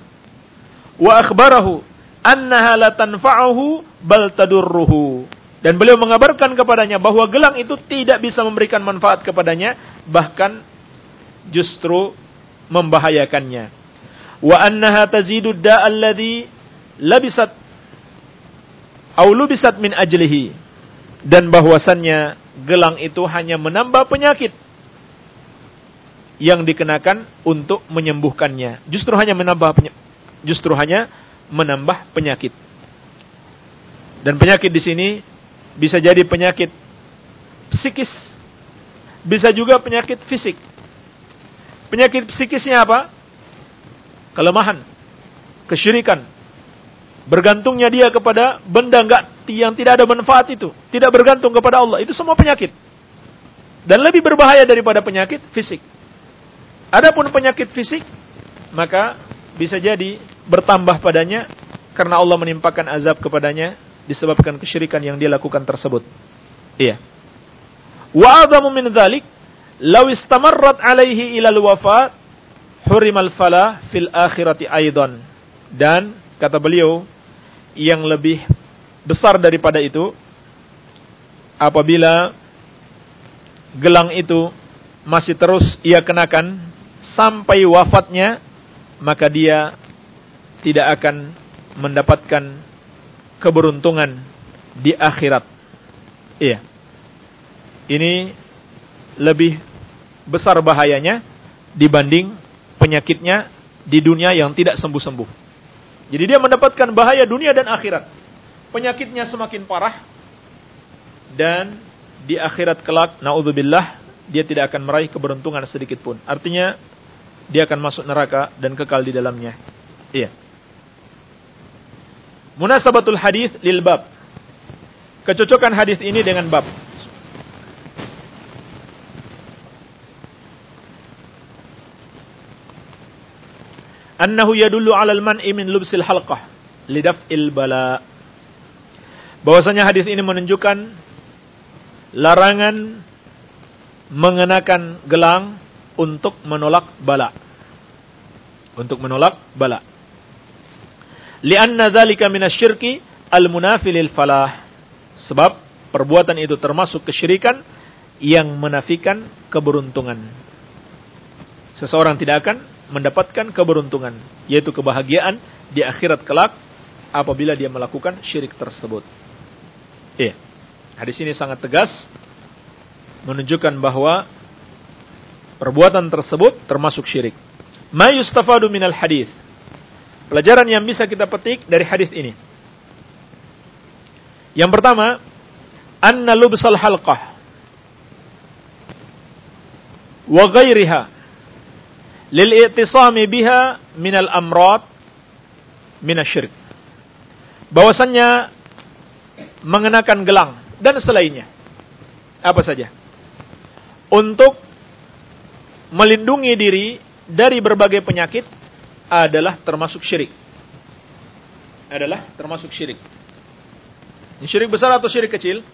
Wa akhbarahu annaha la tanfa'uhu bal tadurruhu. Dan beliau mengabarkan kepadanya bahwa gelang itu tidak bisa memberikan manfaat kepadanya, bahkan justru membahayakannya. Wa annaha tazidu da'alladhi labisat au lubisat min ajlihi. Dan bahwasannya gelang itu hanya menambah penyakit yang dikenakan untuk menyembuhkannya. Justru hanya menambah justru hanya menambah penyakit. Dan penyakit di sini bisa jadi penyakit psikis, bisa juga penyakit fisik. Penyakit psikisnya apa? Kelemahan, kesyirikan. Bergantungnya dia kepada benda enggak yang tidak ada manfaat itu, tidak bergantung kepada Allah. Itu semua penyakit. Dan lebih berbahaya daripada penyakit fisik. Adapun penyakit fisik, maka bisa jadi bertambah padanya karena Allah menimpakan azab kepadanya disebabkan kesyirikan yang dia lakukan tersebut. Iya. Wa adamu min dzalik law istamarrat alaihi ilal wafat hurimal falah fil akhirati aidan. Dan kata beliau yang lebih besar daripada itu apabila gelang itu masih terus ia kenakan sampai wafatnya, maka dia tidak akan mendapatkan keberuntungan di akhirat. Iya. Ini lebih besar bahayanya dibanding penyakitnya di dunia yang tidak sembuh-sembuh. Jadi dia mendapatkan bahaya dunia dan akhirat. Penyakitnya semakin parah dan di akhirat kelak naudzubillah dia tidak akan meraih keberuntungan sedikit pun. Artinya dia akan masuk neraka dan kekal di dalamnya. Iya. Munasabatul hadis lil bab. Kecocokan hadis ini dengan bab. Annahu yadullu 'alal man'i min lubsil halqah lidaf'il bala. Bahwasanya hadis ini menunjukkan larangan mengenakan gelang untuk menolak bala. Untuk menolak bala. Lianna dzalika minasyirki al-munafilil falah. Sebab perbuatan itu termasuk kesyirikan yang menafikan keberuntungan. Seseorang tidak akan mendapatkan keberuntungan, yaitu kebahagiaan di akhirat kelak apabila dia melakukan syirik tersebut. Iya. Hadis ini sangat tegas menunjukkan bahwa Perbuatan tersebut termasuk syirik. Ma yustafadu minal hadis. Pelajaran yang bisa kita petik dari hadis ini. Yang pertama, anna lubsal halqah wa ghairiha lil i'tisami biha min al amrad min asyirk. Bahwasannya mengenakan gelang dan selainnya. Apa saja? Untuk melindungi diri dari berbagai penyakit adalah termasuk syirik. Adalah termasuk syirik. Ini syirik besar atau syirik kecil?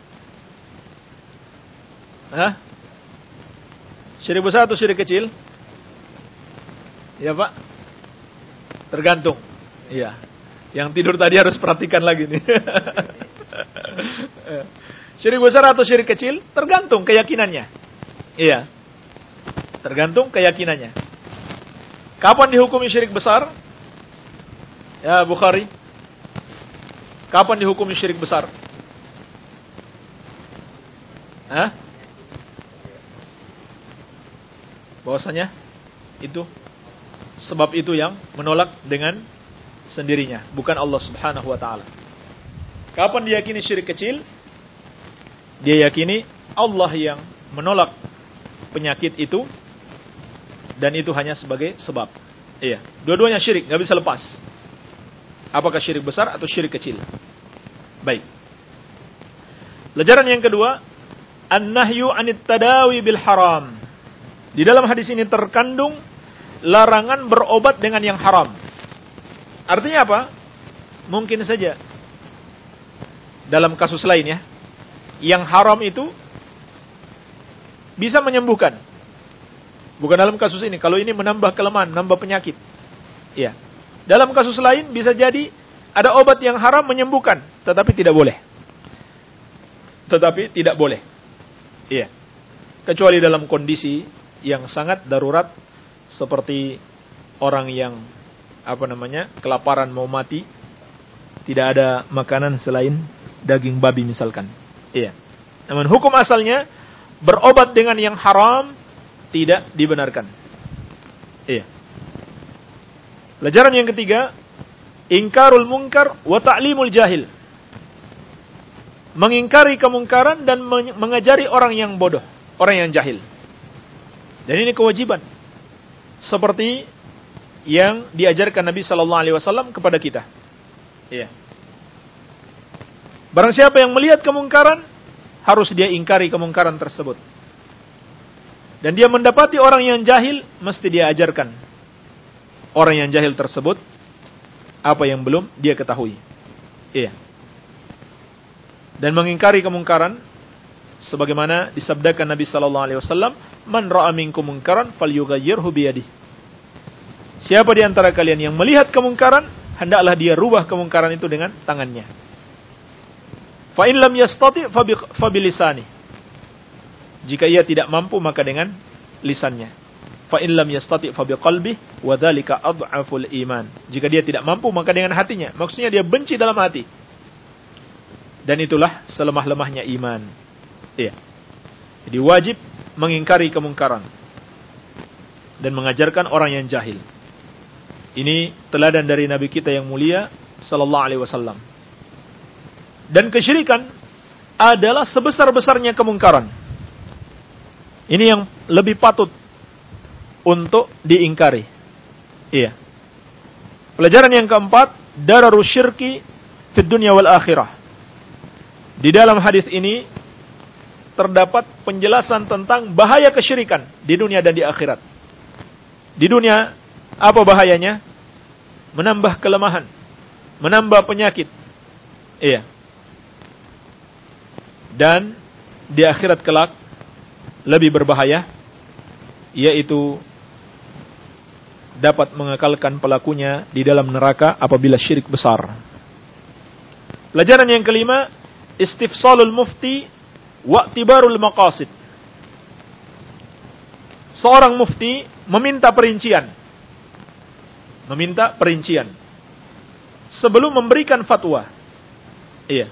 Hah? Syirik besar atau syirik kecil? Ya Pak? Tergantung. Iya. Yang tidur tadi harus perhatikan lagi nih. *laughs* syirik besar atau syirik kecil? Tergantung keyakinannya. Iya. Tergantung keyakinannya. Kapan dihukumi syirik besar? Ya, Bukhari. Kapan dihukumi syirik besar? Hah? Bahwasanya itu sebab itu yang menolak dengan sendirinya, bukan Allah Subhanahu wa taala. Kapan diyakini syirik kecil? Dia yakini Allah yang menolak penyakit itu dan itu hanya sebagai sebab. Iya, dua-duanya syirik, nggak bisa lepas. Apakah syirik besar atau syirik kecil? Baik. Pelajaran yang kedua, an-nahyu anit bil haram. Di dalam hadis ini terkandung larangan berobat dengan yang haram. Artinya apa? Mungkin saja dalam kasus lain ya, yang haram itu bisa menyembuhkan. Bukan dalam kasus ini. Kalau ini menambah kelemahan, menambah penyakit. Ya. Dalam kasus lain bisa jadi ada obat yang haram menyembuhkan, tetapi tidak boleh. Tetapi tidak boleh. Iya. Kecuali dalam kondisi yang sangat darurat seperti orang yang apa namanya kelaparan mau mati tidak ada makanan selain daging babi misalkan iya namun hukum asalnya berobat dengan yang haram tidak dibenarkan iya pelajaran yang ketiga ingkarul munkar wa ta'limul jahil mengingkari kemungkaran dan mengajari orang yang bodoh orang yang jahil dan ini kewajiban. Seperti yang diajarkan Nabi Shallallahu Alaihi Wasallam kepada kita. Iya. Barang siapa yang melihat kemungkaran, harus dia ingkari kemungkaran tersebut. Dan dia mendapati orang yang jahil, mesti dia ajarkan. Orang yang jahil tersebut, apa yang belum dia ketahui. Iya. Dan mengingkari kemungkaran, sebagaimana disabdakan Nabi sallallahu alaihi wasallam, "Man ra'a minkum falyughayyirhu biyadihi." Siapa di antara kalian yang melihat kemungkaran, hendaklah dia rubah kemungkaran itu dengan tangannya. Fa in lam yastati fa bilisani. Jika ia tidak mampu maka dengan lisannya. Fa in lam yastati fa biqalbi wa dzalika adhaful iman. Jika dia tidak mampu maka dengan hatinya. Maksudnya dia benci dalam hati. Dan itulah selemah-lemahnya iman. Iya. Jadi wajib mengingkari kemungkaran dan mengajarkan orang yang jahil. Ini teladan dari Nabi kita yang mulia sallallahu alaihi wasallam. Dan kesyirikan adalah sebesar-besarnya kemungkaran. Ini yang lebih patut untuk diingkari. Iya. Pelajaran yang keempat, dararus syirki fid dunya wal akhirah. Di dalam hadis ini terdapat penjelasan tentang bahaya kesyirikan di dunia dan di akhirat. Di dunia, apa bahayanya? Menambah kelemahan, menambah penyakit. Iya. Dan di akhirat kelak lebih berbahaya yaitu dapat mengekalkan pelakunya di dalam neraka apabila syirik besar. Pelajaran yang kelima, istifsalul mufti Wa'tibarul maqasid. Seorang mufti meminta perincian. Meminta perincian. Sebelum memberikan fatwa. Iya.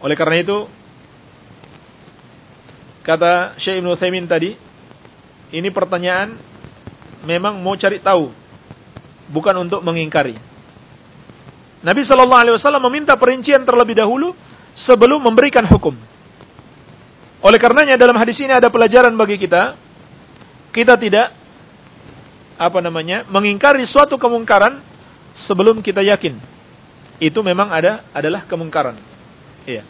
Oleh karena itu, kata Syekh Ibn Uthaymin tadi, ini pertanyaan memang mau cari tahu. Bukan untuk mengingkari. Nabi Shallallahu Alaihi Wasallam meminta perincian terlebih dahulu sebelum memberikan hukum. Oleh karenanya dalam hadis ini ada pelajaran bagi kita. Kita tidak apa namanya? mengingkari suatu kemungkaran sebelum kita yakin itu memang ada adalah kemungkaran. Iya.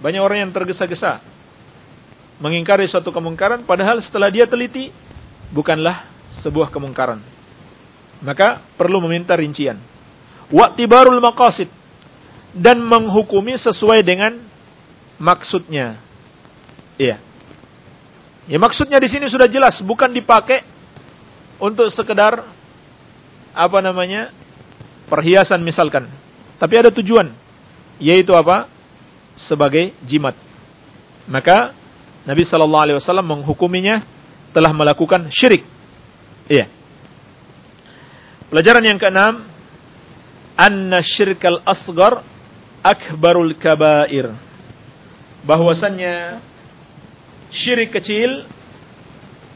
Banyak orang yang tergesa-gesa mengingkari suatu kemungkaran padahal setelah dia teliti bukanlah sebuah kemungkaran. Maka perlu meminta rincian. Waktibarul maqasid dan menghukumi sesuai dengan maksudnya. Iya. Ya maksudnya di sini sudah jelas, bukan dipakai untuk sekedar apa namanya? perhiasan misalkan. Tapi ada tujuan, yaitu apa? sebagai jimat. Maka Nabi Shallallahu Alaihi Wasallam menghukuminya telah melakukan syirik. Iya. Pelajaran yang keenam, anna syirkal asgar akbarul kabair. Bahwasannya syirik kecil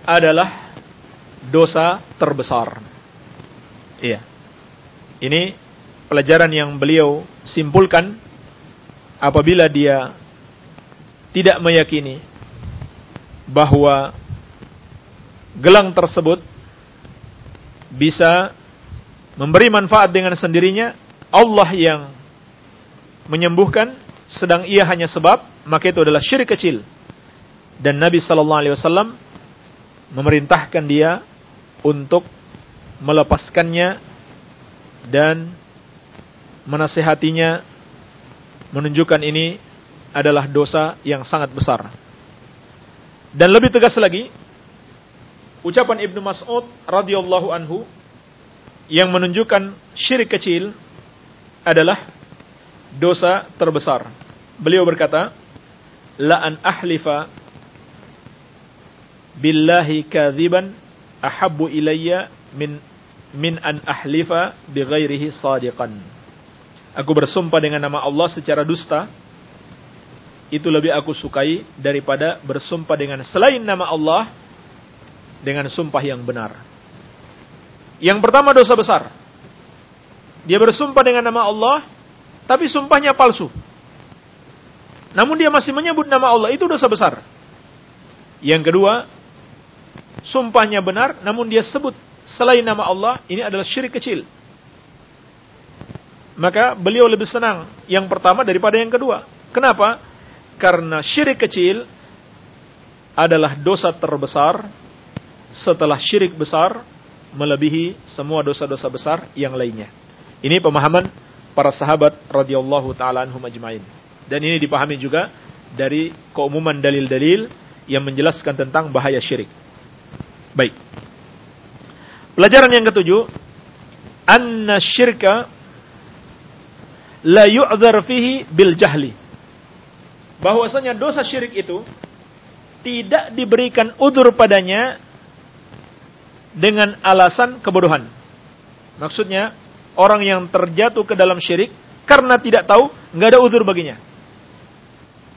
adalah dosa terbesar. Iya. Ini pelajaran yang beliau simpulkan apabila dia tidak meyakini bahwa gelang tersebut bisa memberi manfaat dengan sendirinya, Allah yang menyembuhkan sedang ia hanya sebab, maka itu adalah syirik kecil. Dan Nabi sallallahu alaihi wasallam memerintahkan dia untuk melepaskannya dan menasehatinya menunjukkan ini adalah dosa yang sangat besar. Dan lebih tegas lagi, ucapan Ibnu Mas'ud radhiyallahu anhu yang menunjukkan syirik kecil adalah dosa terbesar. Beliau berkata, "La an ahlifa billahi kadziban ahabbu ilayya min min an ahlifa bighairihi sadiqan." Aku bersumpah dengan nama Allah secara dusta. Itu lebih aku sukai daripada bersumpah dengan selain nama Allah dengan sumpah yang benar. Yang pertama dosa besar. Dia bersumpah dengan nama Allah, tapi sumpahnya palsu. Namun dia masih menyebut nama Allah, itu dosa besar. Yang kedua, sumpahnya benar, namun dia sebut selain nama Allah, ini adalah syirik kecil maka beliau lebih senang yang pertama daripada yang kedua. Kenapa? Karena syirik kecil adalah dosa terbesar setelah syirik besar melebihi semua dosa-dosa besar yang lainnya. Ini pemahaman para sahabat radhiyallahu taala anhum ajmain. Dan ini dipahami juga dari keumuman dalil-dalil yang menjelaskan tentang bahaya syirik. Baik. Pelajaran yang ketujuh, anna syirka la yu'dzar fihi bil jahli. Bahwasanya dosa syirik itu tidak diberikan udur padanya dengan alasan kebodohan. Maksudnya, orang yang terjatuh ke dalam syirik karena tidak tahu, nggak ada udur baginya.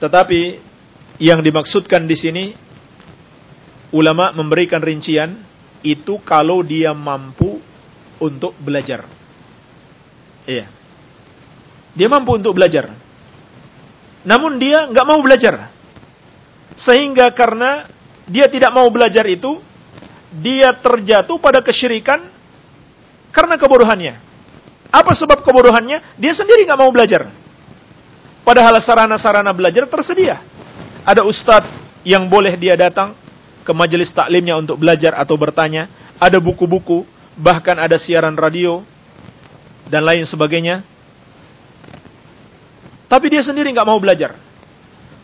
Tetapi yang dimaksudkan di sini ulama memberikan rincian itu kalau dia mampu untuk belajar. Iya. Dia mampu untuk belajar. Namun dia nggak mau belajar. Sehingga karena dia tidak mau belajar itu, dia terjatuh pada kesyirikan karena kebodohannya. Apa sebab kebodohannya? Dia sendiri nggak mau belajar. Padahal sarana-sarana belajar tersedia. Ada ustadz yang boleh dia datang ke majelis taklimnya untuk belajar atau bertanya. Ada buku-buku, bahkan ada siaran radio, dan lain sebagainya. Tapi dia sendiri nggak mau belajar.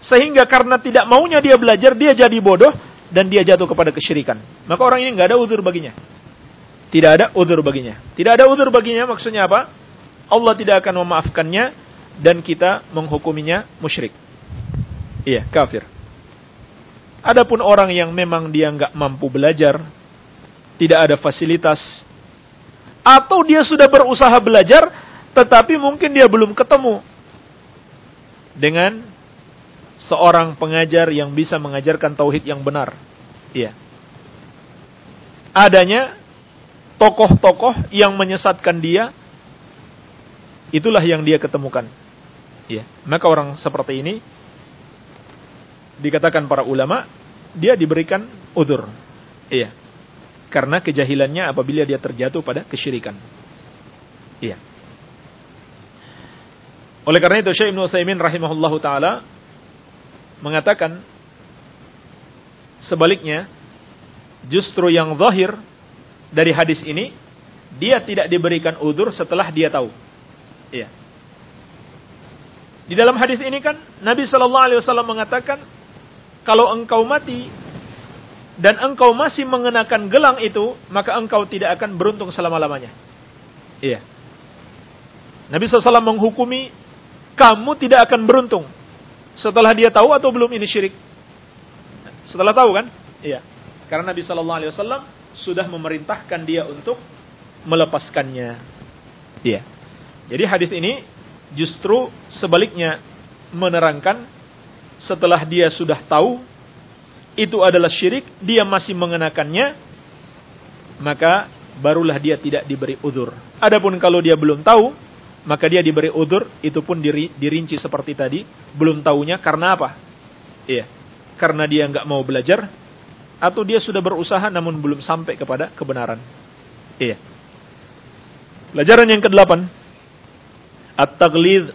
Sehingga karena tidak maunya dia belajar, dia jadi bodoh dan dia jatuh kepada kesyirikan. Maka orang ini nggak ada udur baginya. Tidak ada udur baginya. Tidak ada udur baginya maksudnya apa? Allah tidak akan memaafkannya dan kita menghukuminya musyrik. Iya, kafir. Adapun orang yang memang dia nggak mampu belajar, tidak ada fasilitas, atau dia sudah berusaha belajar, tetapi mungkin dia belum ketemu dengan seorang pengajar yang bisa mengajarkan tauhid yang benar. Iya. Adanya tokoh-tokoh yang menyesatkan dia, itulah yang dia ketemukan. Ya, maka orang seperti ini dikatakan para ulama dia diberikan udur. Iya. Karena kejahilannya apabila dia terjatuh pada kesyirikan. Iya. Oleh karena itu Syekh Ibnu Utsaimin rahimahullahu taala mengatakan sebaliknya justru yang zahir dari hadis ini dia tidak diberikan udur setelah dia tahu. Iya. Di dalam hadis ini kan Nabi Shallallahu Alaihi Wasallam mengatakan kalau engkau mati dan engkau masih mengenakan gelang itu maka engkau tidak akan beruntung selama lamanya. Iya. Nabi SAW menghukumi kamu tidak akan beruntung. Setelah dia tahu atau belum ini syirik? Setelah tahu kan? Iya. Karena Nabi Shallallahu Alaihi Wasallam sudah memerintahkan dia untuk melepaskannya. Iya. Jadi hadis ini justru sebaliknya menerangkan setelah dia sudah tahu itu adalah syirik, dia masih mengenakannya, maka barulah dia tidak diberi udur. Adapun kalau dia belum tahu, maka dia diberi udur, itu pun diri, dirinci seperti tadi, belum tahunya karena apa? Iya, karena dia nggak mau belajar, atau dia sudah berusaha namun belum sampai kepada kebenaran. Iya. Pelajaran yang kedelapan, at-taghlid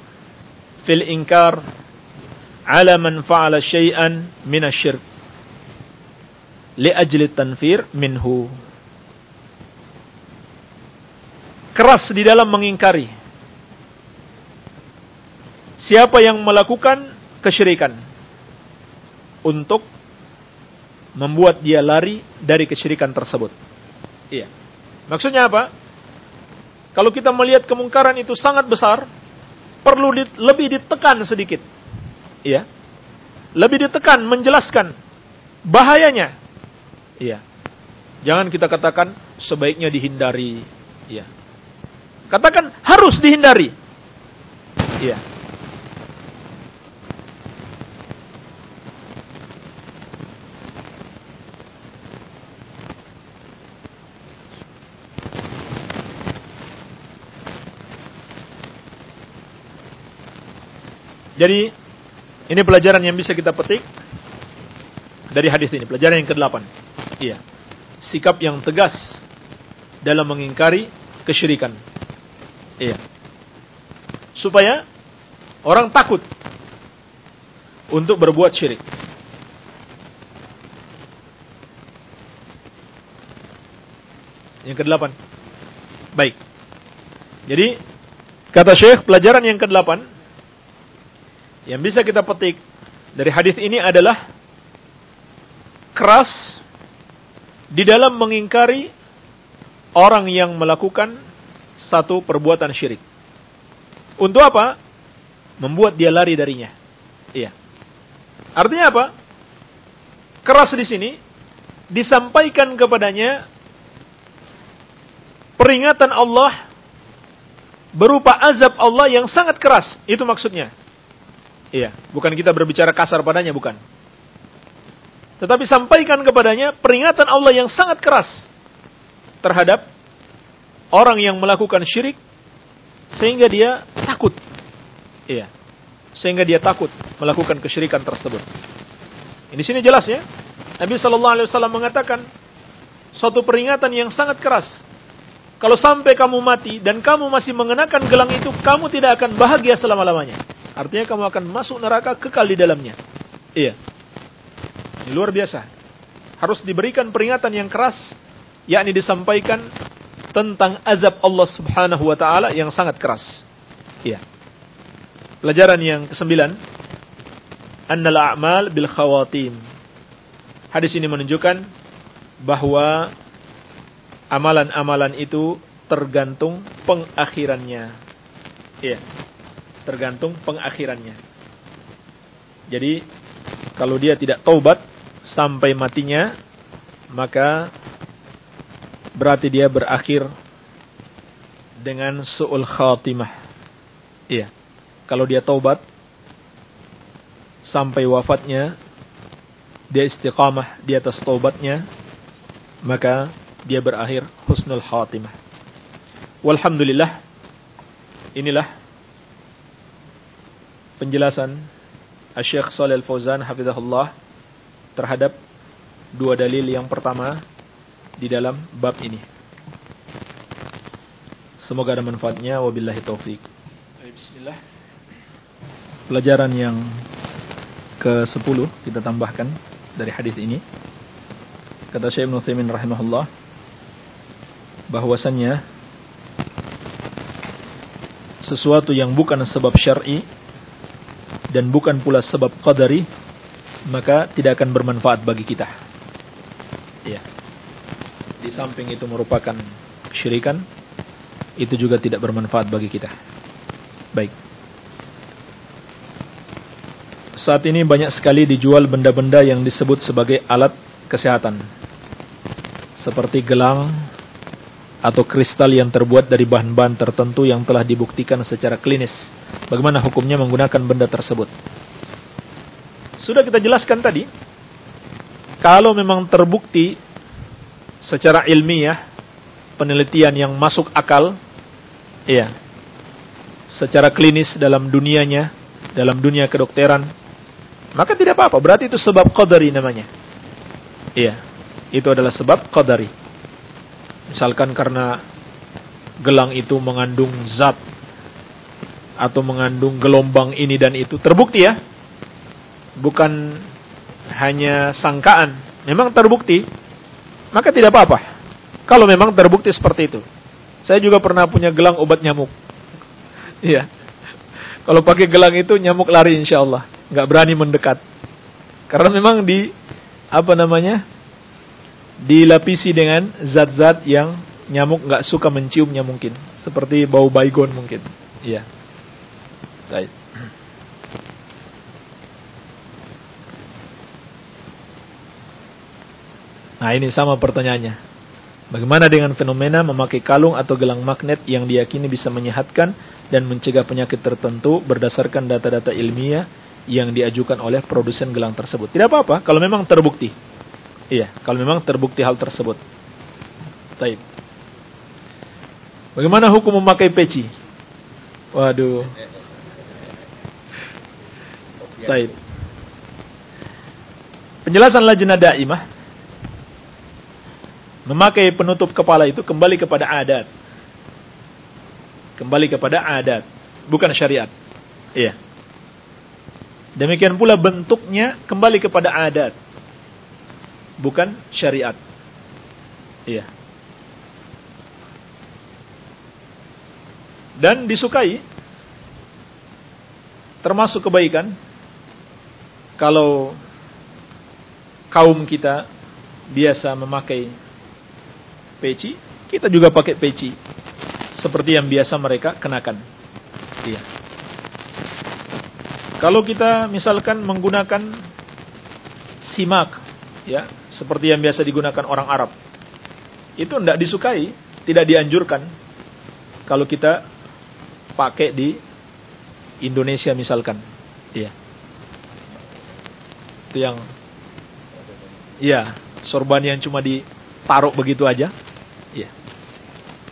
fil inkar ala man fa'ala syai'an min asyirk li ajli tanfir minhu. Keras di dalam mengingkari siapa yang melakukan kesyirikan untuk membuat dia lari dari kesyirikan tersebut. Iya. Maksudnya apa? Kalau kita melihat kemungkaran itu sangat besar, perlu di, lebih ditekan sedikit. Iya. Lebih ditekan menjelaskan bahayanya. Iya. Jangan kita katakan sebaiknya dihindari. Iya. Katakan harus dihindari. Iya. Jadi ini pelajaran yang bisa kita petik dari hadis ini, pelajaran yang ke-8. Iya. Sikap yang tegas dalam mengingkari kesyirikan. Iya. Supaya orang takut untuk berbuat syirik. Yang ke-8. Baik. Jadi kata Syekh pelajaran yang ke-8 yang bisa kita petik dari hadis ini adalah keras di dalam mengingkari orang yang melakukan satu perbuatan syirik. Untuk apa? Membuat dia lari darinya. Iya. Artinya apa? Keras di sini disampaikan kepadanya peringatan Allah berupa azab Allah yang sangat keras. Itu maksudnya. Iya, bukan kita berbicara kasar padanya, bukan. Tetapi sampaikan kepadanya peringatan Allah yang sangat keras terhadap orang yang melakukan syirik sehingga dia takut. Iya. Sehingga dia takut melakukan kesyirikan tersebut. Ini sini jelas ya. Nabi Shallallahu alaihi wasallam mengatakan suatu peringatan yang sangat keras. Kalau sampai kamu mati dan kamu masih mengenakan gelang itu, kamu tidak akan bahagia selama-lamanya. Artinya kamu akan masuk neraka kekal di dalamnya. Iya. Ini luar biasa. Harus diberikan peringatan yang keras, yakni disampaikan tentang azab Allah Subhanahu wa taala yang sangat keras. Iya. Pelajaran yang kesembilan, annal a'mal bil khawatim. Hadis ini menunjukkan bahwa amalan-amalan itu tergantung pengakhirannya. Iya tergantung pengakhirannya. Jadi kalau dia tidak taubat sampai matinya, maka berarti dia berakhir dengan su'ul khatimah. Iya. Kalau dia taubat sampai wafatnya, dia istiqamah di atas taubatnya, maka dia berakhir husnul khatimah. Walhamdulillah, inilah penjelasan Syekh Shalal Fauzan hafizahullah terhadap dua dalil yang pertama di dalam bab ini. Semoga ada manfaatnya wabillahi taufik. Bismillah. Pelajaran yang ke-10 kita tambahkan dari hadis ini. Kata Syekh Ibnu Utsaimin rahimahullah bahwasannya sesuatu yang bukan sebab syar'i dan bukan pula sebab qadari maka tidak akan bermanfaat bagi kita. Ya. Di samping itu merupakan kesyirikan, itu juga tidak bermanfaat bagi kita. Baik. Saat ini banyak sekali dijual benda-benda yang disebut sebagai alat kesehatan. Seperti gelang atau kristal yang terbuat dari bahan-bahan tertentu yang telah dibuktikan secara klinis. Bagaimana hukumnya menggunakan benda tersebut? Sudah kita jelaskan tadi. Kalau memang terbukti secara ilmiah penelitian yang masuk akal, iya, secara klinis dalam dunianya, dalam dunia kedokteran, maka tidak apa-apa. Berarti itu sebab qadari namanya. Iya. Itu adalah sebab qadari. Misalkan karena gelang itu mengandung zat atau mengandung gelombang ini dan itu terbukti ya. Bukan hanya sangkaan, memang terbukti. Maka tidak apa-apa. Kalau memang terbukti seperti itu. Saya juga pernah punya gelang obat nyamuk. *laughs* Iya. Kalau pakai gelang itu nyamuk lari insya Allah nggak berani mendekat. Karena memang di apa namanya? Dilapisi dengan zat-zat yang nyamuk nggak suka menciumnya mungkin, seperti bau baygon mungkin. Iya. Baik. Nah ini sama pertanyaannya. Bagaimana dengan fenomena memakai kalung atau gelang magnet yang diyakini bisa menyehatkan dan mencegah penyakit tertentu berdasarkan data-data ilmiah yang diajukan oleh produsen gelang tersebut. Tidak apa-apa kalau memang terbukti. Iya, kalau memang terbukti hal tersebut. Taib. Bagaimana hukum memakai peci? Waduh. Taib. Penjelasan lajnah daimah memakai penutup kepala itu kembali kepada adat. Kembali kepada adat, bukan syariat. Iya. Demikian pula bentuknya kembali kepada adat. Bukan syariat. Iya. Dan disukai termasuk kebaikan kalau kaum kita biasa memakai peci, kita juga pakai peci seperti yang biasa mereka kenakan. Iya. Kalau kita misalkan menggunakan simak, ya, seperti yang biasa digunakan orang Arab, itu tidak disukai, tidak dianjurkan. Kalau kita pakai di Indonesia misalkan, ya, itu yang, ya, sorban yang cuma ditaruh begitu aja, ya.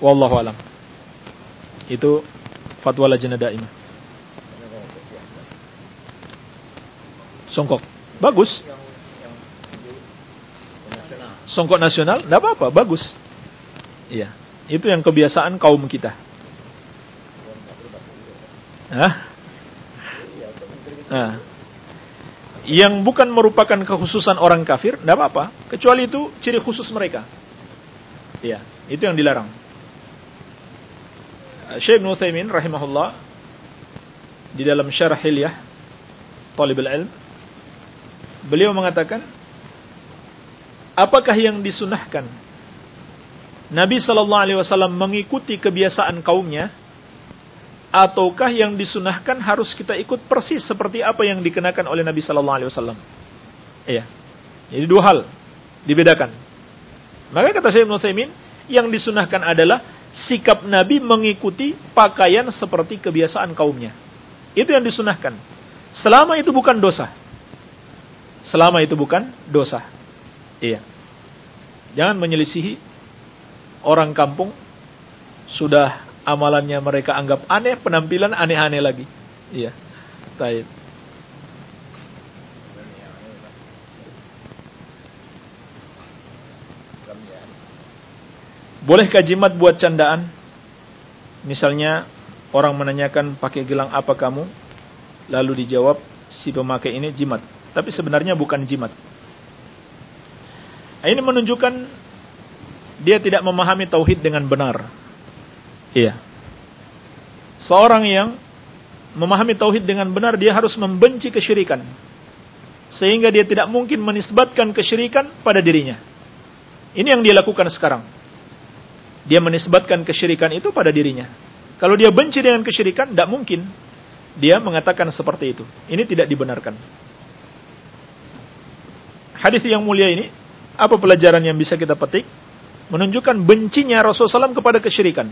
Wallahu alam. Itu fatwa lajnah daimah. Songkok. Bagus. Songkok nasional, tidak apa-apa, bagus. Iya. Itu yang kebiasaan kaum kita. Hah? Nah. Yang bukan merupakan kekhususan orang kafir, tidak apa-apa. Kecuali itu ciri khusus mereka. Iya, itu yang dilarang. Syekh Nuthaimin rahimahullah di dalam syarah hilyah talibul ilm Beliau mengatakan, apakah yang disunahkan? Nabi Shallallahu Alaihi Wasallam mengikuti kebiasaan kaumnya, ataukah yang disunahkan harus kita ikut persis seperti apa yang dikenakan oleh Nabi Shallallahu Alaihi Wasallam? Iya. Jadi dua hal dibedakan. Maka kata Syekh Ibnu yang disunahkan adalah sikap Nabi mengikuti pakaian seperti kebiasaan kaumnya. Itu yang disunahkan. Selama itu bukan dosa. Selama itu bukan dosa. Iya. Jangan menyelisihi orang kampung sudah amalannya mereka anggap aneh, penampilan aneh-aneh lagi. Iya. Taib. Bolehkah jimat buat candaan? Misalnya orang menanyakan pakai gelang apa kamu? Lalu dijawab si pemakai ini jimat. Tapi sebenarnya bukan jimat. Ini menunjukkan dia tidak memahami tauhid dengan benar. Iya. Seorang yang memahami tauhid dengan benar dia harus membenci kesyirikan. Sehingga dia tidak mungkin menisbatkan kesyirikan pada dirinya. Ini yang dia lakukan sekarang. Dia menisbatkan kesyirikan itu pada dirinya. Kalau dia benci dengan kesyirikan, tidak mungkin dia mengatakan seperti itu. Ini tidak dibenarkan. Hadis yang mulia ini, apa pelajaran yang bisa kita petik? Menunjukkan bencinya Rasulullah SAW kepada kesyirikan.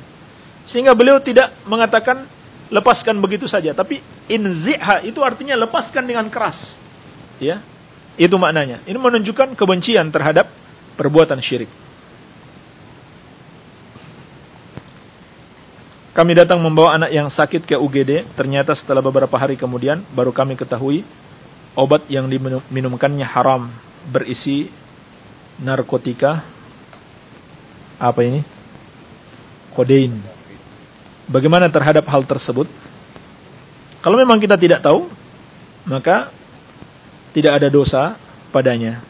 Sehingga beliau tidak mengatakan lepaskan begitu saja, tapi inziha itu artinya lepaskan dengan keras. Ya. Itu maknanya. Ini menunjukkan kebencian terhadap perbuatan syirik. Kami datang membawa anak yang sakit ke UGD. Ternyata setelah beberapa hari kemudian baru kami ketahui obat yang diminumkannya haram berisi narkotika. Apa ini? Kodein. Bagaimana terhadap hal tersebut? Kalau memang kita tidak tahu, maka tidak ada dosa padanya.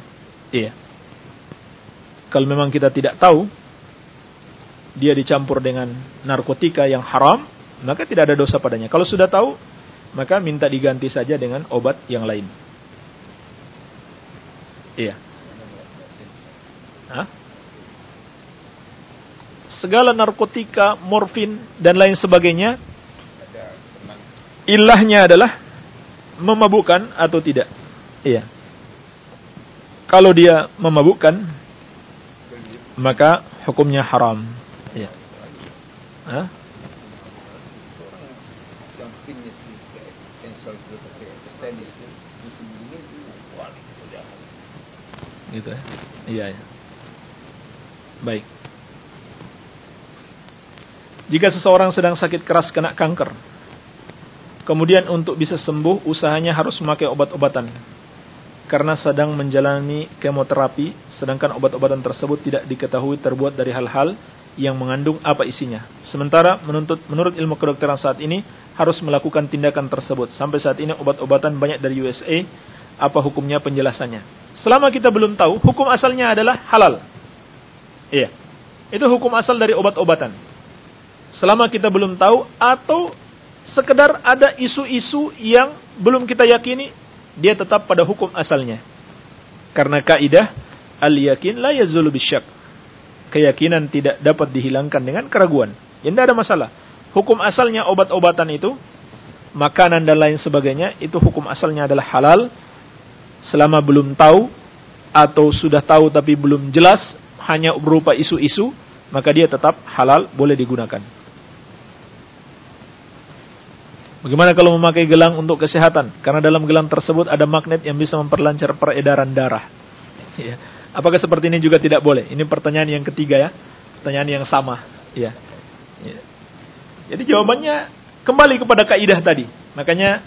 Iya. Kalau memang kita tidak tahu, dia dicampur dengan narkotika yang haram, maka tidak ada dosa padanya. Kalau sudah tahu, maka minta diganti saja dengan obat yang lain. Iya. Hah? Segala narkotika, morfin, dan lain sebagainya, ilahnya adalah memabukkan atau tidak. Iya. Kalau dia memabukkan, maka hukumnya haram. Iya. Hah? Gitu ya. Iya, ya. Baik. Jika seseorang sedang sakit keras kena kanker, kemudian untuk bisa sembuh usahanya harus memakai obat-obatan. Karena sedang menjalani kemoterapi, sedangkan obat-obatan tersebut tidak diketahui terbuat dari hal-hal yang mengandung apa isinya. Sementara menuntut, menurut ilmu kedokteran saat ini harus melakukan tindakan tersebut. Sampai saat ini obat-obatan banyak dari USA. Apa hukumnya penjelasannya? Selama kita belum tahu, hukum asalnya adalah halal. Iya. Itu hukum asal dari obat-obatan. Selama kita belum tahu atau sekedar ada isu-isu yang belum kita yakini, dia tetap pada hukum asalnya. Karena kaidah al-yakin la yazulu bisyak. Keyakinan tidak dapat dihilangkan dengan keraguan. Ya tidak ada masalah. Hukum asalnya obat-obatan itu, makanan dan lain sebagainya, itu hukum asalnya adalah halal. Selama belum tahu, atau sudah tahu tapi belum jelas, hanya berupa isu-isu, maka dia tetap halal, boleh digunakan. Bagaimana kalau memakai gelang untuk kesehatan? Karena dalam gelang tersebut ada magnet yang bisa memperlancar peredaran darah. Ya. Apakah seperti ini juga tidak boleh? Ini pertanyaan yang ketiga ya. Pertanyaan yang sama. Ya. ya. Jadi jawabannya kembali kepada kaidah tadi. Makanya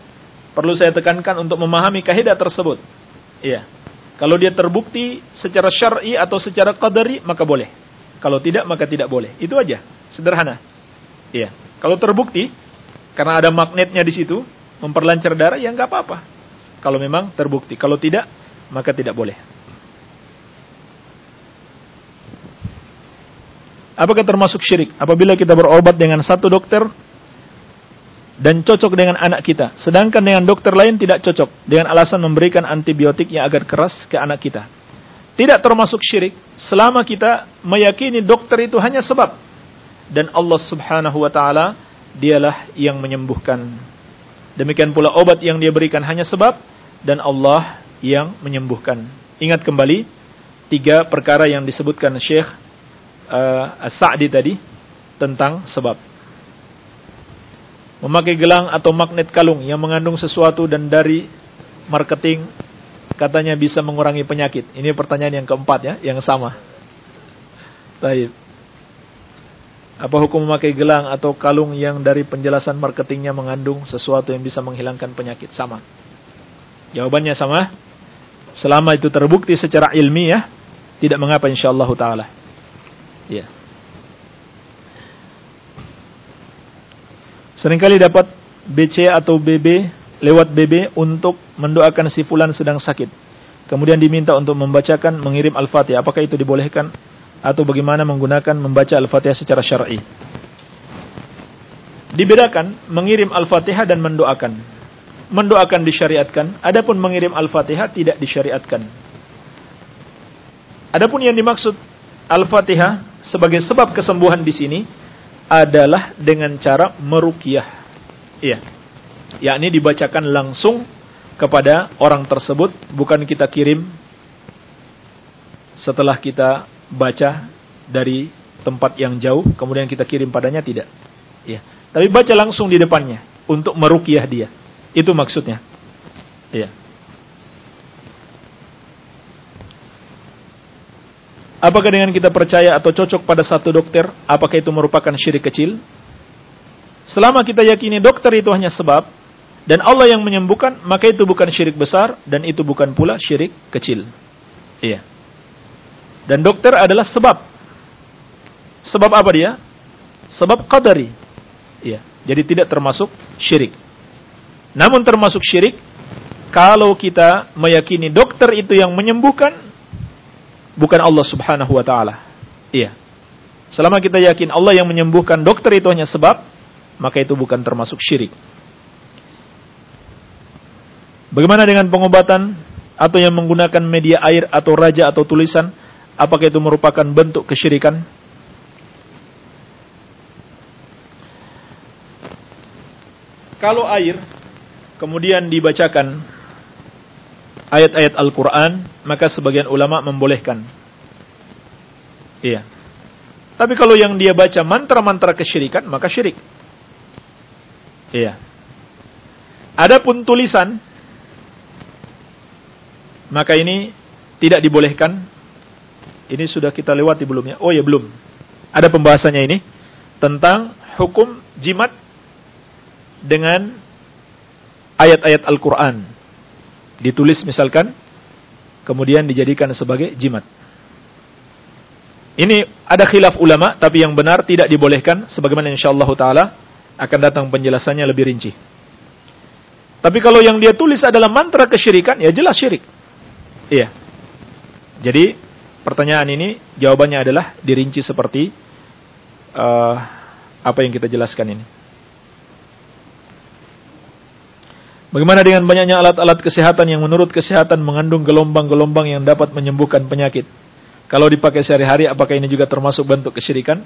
perlu saya tekankan untuk memahami kaidah tersebut. Iya. Kalau dia terbukti secara syar'i atau secara qadari maka boleh. Kalau tidak maka tidak boleh. Itu aja. Sederhana. Iya. Kalau terbukti karena ada magnetnya di situ memperlancar darah ya nggak apa-apa. Kalau memang terbukti. Kalau tidak maka tidak boleh. Apakah termasuk syirik apabila kita berobat dengan satu dokter dan cocok dengan anak kita, sedangkan dengan dokter lain tidak cocok dengan alasan memberikan antibiotik yang agak keras ke anak kita? Tidak termasuk syirik selama kita meyakini dokter itu hanya sebab dan Allah Subhanahu wa taala dialah yang menyembuhkan. Demikian pula obat yang dia berikan hanya sebab dan Allah yang menyembuhkan. Ingat kembali tiga perkara yang disebutkan Syekh uh, As-Sa'di tadi tentang sebab. Memakai gelang atau magnet kalung yang mengandung sesuatu dan dari marketing katanya bisa mengurangi penyakit. Ini pertanyaan yang keempat ya, yang sama. Baik. Apa hukum memakai gelang atau kalung yang dari penjelasan marketingnya mengandung sesuatu yang bisa menghilangkan penyakit? Sama. Jawabannya sama. Selama itu terbukti secara ilmiah, tidak mengapa insyaallah taala. Ya. Seringkali dapat BC atau BB lewat BB untuk mendoakan si fulan sedang sakit. Kemudian diminta untuk membacakan mengirim Al-Fatihah. Apakah itu dibolehkan? Atau bagaimana menggunakan membaca Al-Fatihah secara syar'i. Dibedakan mengirim Al-Fatihah dan mendoakan. Mendoakan disyariatkan, adapun mengirim Al-Fatihah tidak disyariatkan. Adapun yang dimaksud Al-Fatihah sebagai sebab kesembuhan di sini adalah dengan cara meruqyah. Iya. Yakni dibacakan langsung kepada orang tersebut, bukan kita kirim setelah kita baca dari tempat yang jauh kemudian kita kirim padanya tidak. Ya. Tapi baca langsung di depannya untuk meruqyah dia. Itu maksudnya. Ya. Apakah dengan kita percaya atau cocok pada satu dokter, apakah itu merupakan syirik kecil? Selama kita yakini dokter itu hanya sebab dan Allah yang menyembuhkan, maka itu bukan syirik besar dan itu bukan pula syirik kecil. Iya. Dan dokter adalah sebab. Sebab apa dia? Sebab qadari. Ya, jadi tidak termasuk syirik. Namun termasuk syirik kalau kita meyakini dokter itu yang menyembuhkan bukan Allah Subhanahu wa taala. Iya. Selama kita yakin Allah yang menyembuhkan, dokter itu hanya sebab, maka itu bukan termasuk syirik. Bagaimana dengan pengobatan atau yang menggunakan media air atau raja atau tulisan? Apakah itu merupakan bentuk kesyirikan? Kalau air kemudian dibacakan ayat-ayat Al-Quran, maka sebagian ulama membolehkan. Iya. Tapi kalau yang dia baca mantra-mantra kesyirikan, maka syirik. Iya. Adapun tulisan, maka ini tidak dibolehkan ini sudah kita lewati belum ya? Oh ya belum. Ada pembahasannya ini tentang hukum jimat dengan ayat-ayat Al-Quran. Ditulis misalkan, kemudian dijadikan sebagai jimat. Ini ada khilaf ulama, tapi yang benar tidak dibolehkan, sebagaimana insyaallah ta'ala akan datang penjelasannya lebih rinci. Tapi kalau yang dia tulis adalah mantra kesyirikan, ya jelas syirik. Iya. Jadi pertanyaan ini jawabannya adalah dirinci seperti uh, apa yang kita jelaskan ini. Bagaimana dengan banyaknya alat-alat kesehatan yang menurut kesehatan mengandung gelombang-gelombang yang dapat menyembuhkan penyakit? Kalau dipakai sehari-hari, apakah ini juga termasuk bentuk kesyirikan?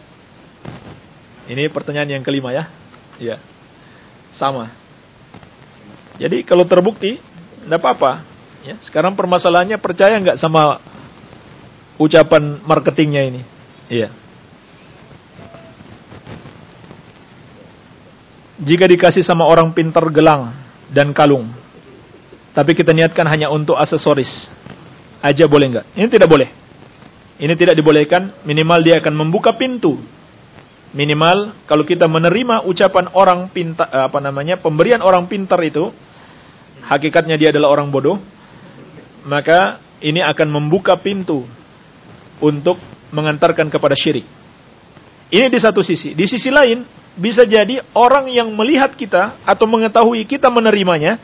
Ini pertanyaan yang kelima ya. Ya. Sama. Jadi kalau terbukti, tidak apa-apa. Ya, sekarang permasalahannya percaya nggak sama ucapan marketingnya ini. Iya. Jika dikasih sama orang pintar gelang dan kalung, tapi kita niatkan hanya untuk aksesoris, aja boleh nggak? Ini tidak boleh. Ini tidak dibolehkan. Minimal dia akan membuka pintu. Minimal kalau kita menerima ucapan orang pintar, apa namanya, pemberian orang pintar itu, hakikatnya dia adalah orang bodoh, maka ini akan membuka pintu untuk mengantarkan kepada syirik. Ini di satu sisi. Di sisi lain, bisa jadi orang yang melihat kita atau mengetahui kita menerimanya,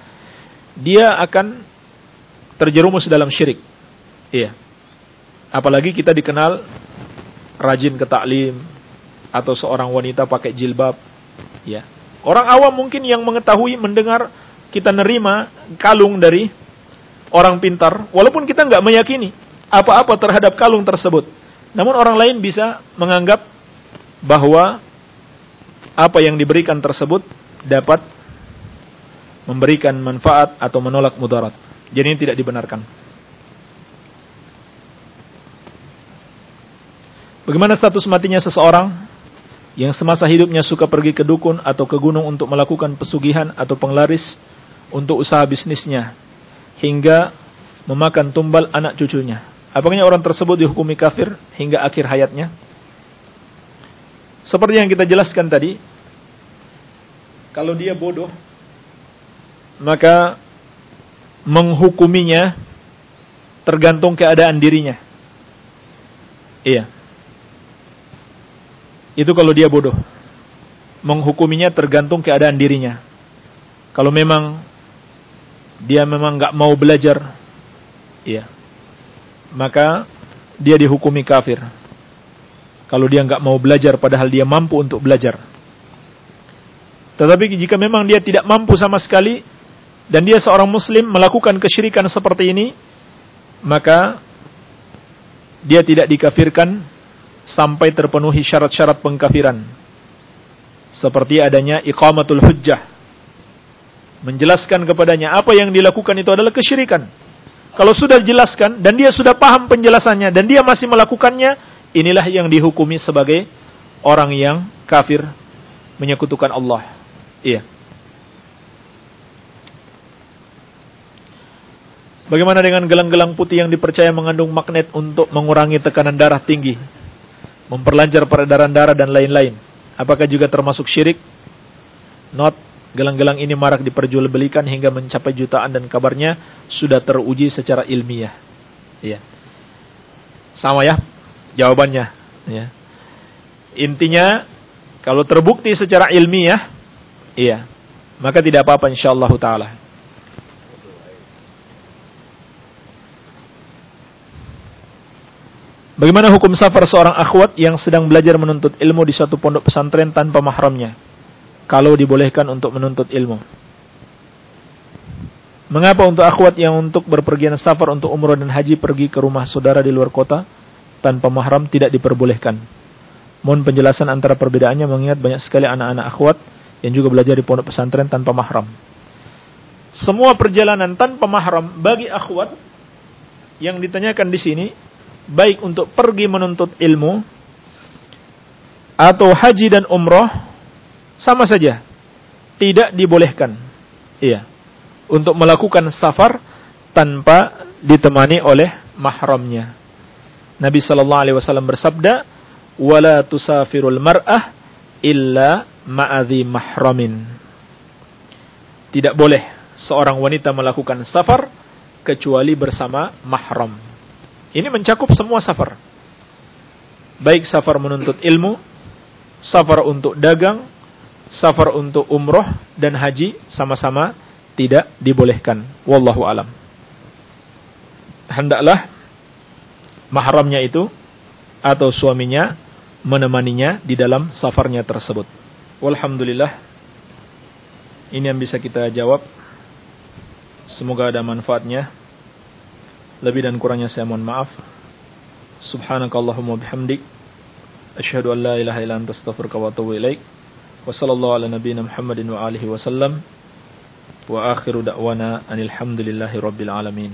dia akan terjerumus dalam syirik. Iya. Apalagi kita dikenal rajin ke taklim atau seorang wanita pakai jilbab, ya. Orang awam mungkin yang mengetahui mendengar kita nerima kalung dari orang pintar, walaupun kita nggak meyakini, apa-apa terhadap kalung tersebut. Namun orang lain bisa menganggap bahwa apa yang diberikan tersebut dapat memberikan manfaat atau menolak mudarat. Jadi ini tidak dibenarkan. Bagaimana status matinya seseorang yang semasa hidupnya suka pergi ke dukun atau ke gunung untuk melakukan pesugihan atau penglaris untuk usaha bisnisnya hingga memakan tumbal anak cucunya. Apakah orang tersebut dihukumi kafir hingga akhir hayatnya? Seperti yang kita jelaskan tadi, kalau dia bodoh, maka menghukuminya tergantung keadaan dirinya. Iya. Itu kalau dia bodoh. Menghukuminya tergantung keadaan dirinya. Kalau memang dia memang nggak mau belajar, iya, maka dia dihukumi kafir. Kalau dia nggak mau belajar padahal dia mampu untuk belajar. Tetapi jika memang dia tidak mampu sama sekali dan dia seorang muslim melakukan kesyirikan seperti ini, maka dia tidak dikafirkan sampai terpenuhi syarat-syarat pengkafiran. Seperti adanya iqamatul hujjah. Menjelaskan kepadanya apa yang dilakukan itu adalah kesyirikan. Kalau sudah dijelaskan dan dia sudah paham penjelasannya dan dia masih melakukannya, inilah yang dihukumi sebagai orang yang kafir menyekutukan Allah. Iya. Bagaimana dengan gelang-gelang putih yang dipercaya mengandung magnet untuk mengurangi tekanan darah tinggi, memperlancar peredaran darah dan lain-lain? Apakah juga termasuk syirik? Not, gelang-gelang ini marak diperjualbelikan hingga mencapai jutaan dan kabarnya sudah teruji secara ilmiah. Iya. Sama ya jawabannya, ya. Intinya kalau terbukti secara ilmiah, iya, maka tidak apa-apa insyaallah taala. Bagaimana hukum safar seorang akhwat yang sedang belajar menuntut ilmu di suatu pondok pesantren tanpa mahramnya? Kalau dibolehkan untuk menuntut ilmu. Mengapa untuk akhwat yang untuk berpergian safar untuk umrah dan haji pergi ke rumah saudara di luar kota tanpa mahram tidak diperbolehkan? Mohon penjelasan antara perbedaannya mengingat banyak sekali anak-anak akhwat yang juga belajar di pondok pesantren tanpa mahram. Semua perjalanan tanpa mahram bagi akhwat yang ditanyakan di sini baik untuk pergi menuntut ilmu atau haji dan umroh sama saja. Tidak dibolehkan. Iya. Untuk melakukan safar tanpa ditemani oleh mahramnya. Nabi sallallahu alaihi wasallam bersabda wala tusafirul mar'ah illa ma'adhi mahramin. Tidak boleh seorang wanita melakukan safar kecuali bersama mahram. Ini mencakup semua safar. Baik safar menuntut ilmu, safar untuk dagang, safar untuk umroh dan haji sama-sama tidak dibolehkan. Wallahu alam. Hendaklah mahramnya itu atau suaminya menemaninya di dalam safarnya tersebut. Walhamdulillah. Ini yang bisa kita jawab. Semoga ada manfaatnya. Lebih dan kurangnya saya mohon maaf. Subhanakallahumma bihamdik. Asyhadu an la ilaha illa anta astaghfiruka wa atubu ilaik. Wa sallallahu ala nabiyyina Muhammadin wa alihi wasallam. Wa akhiru da'wana anil hamdulillahi rabbil alamin.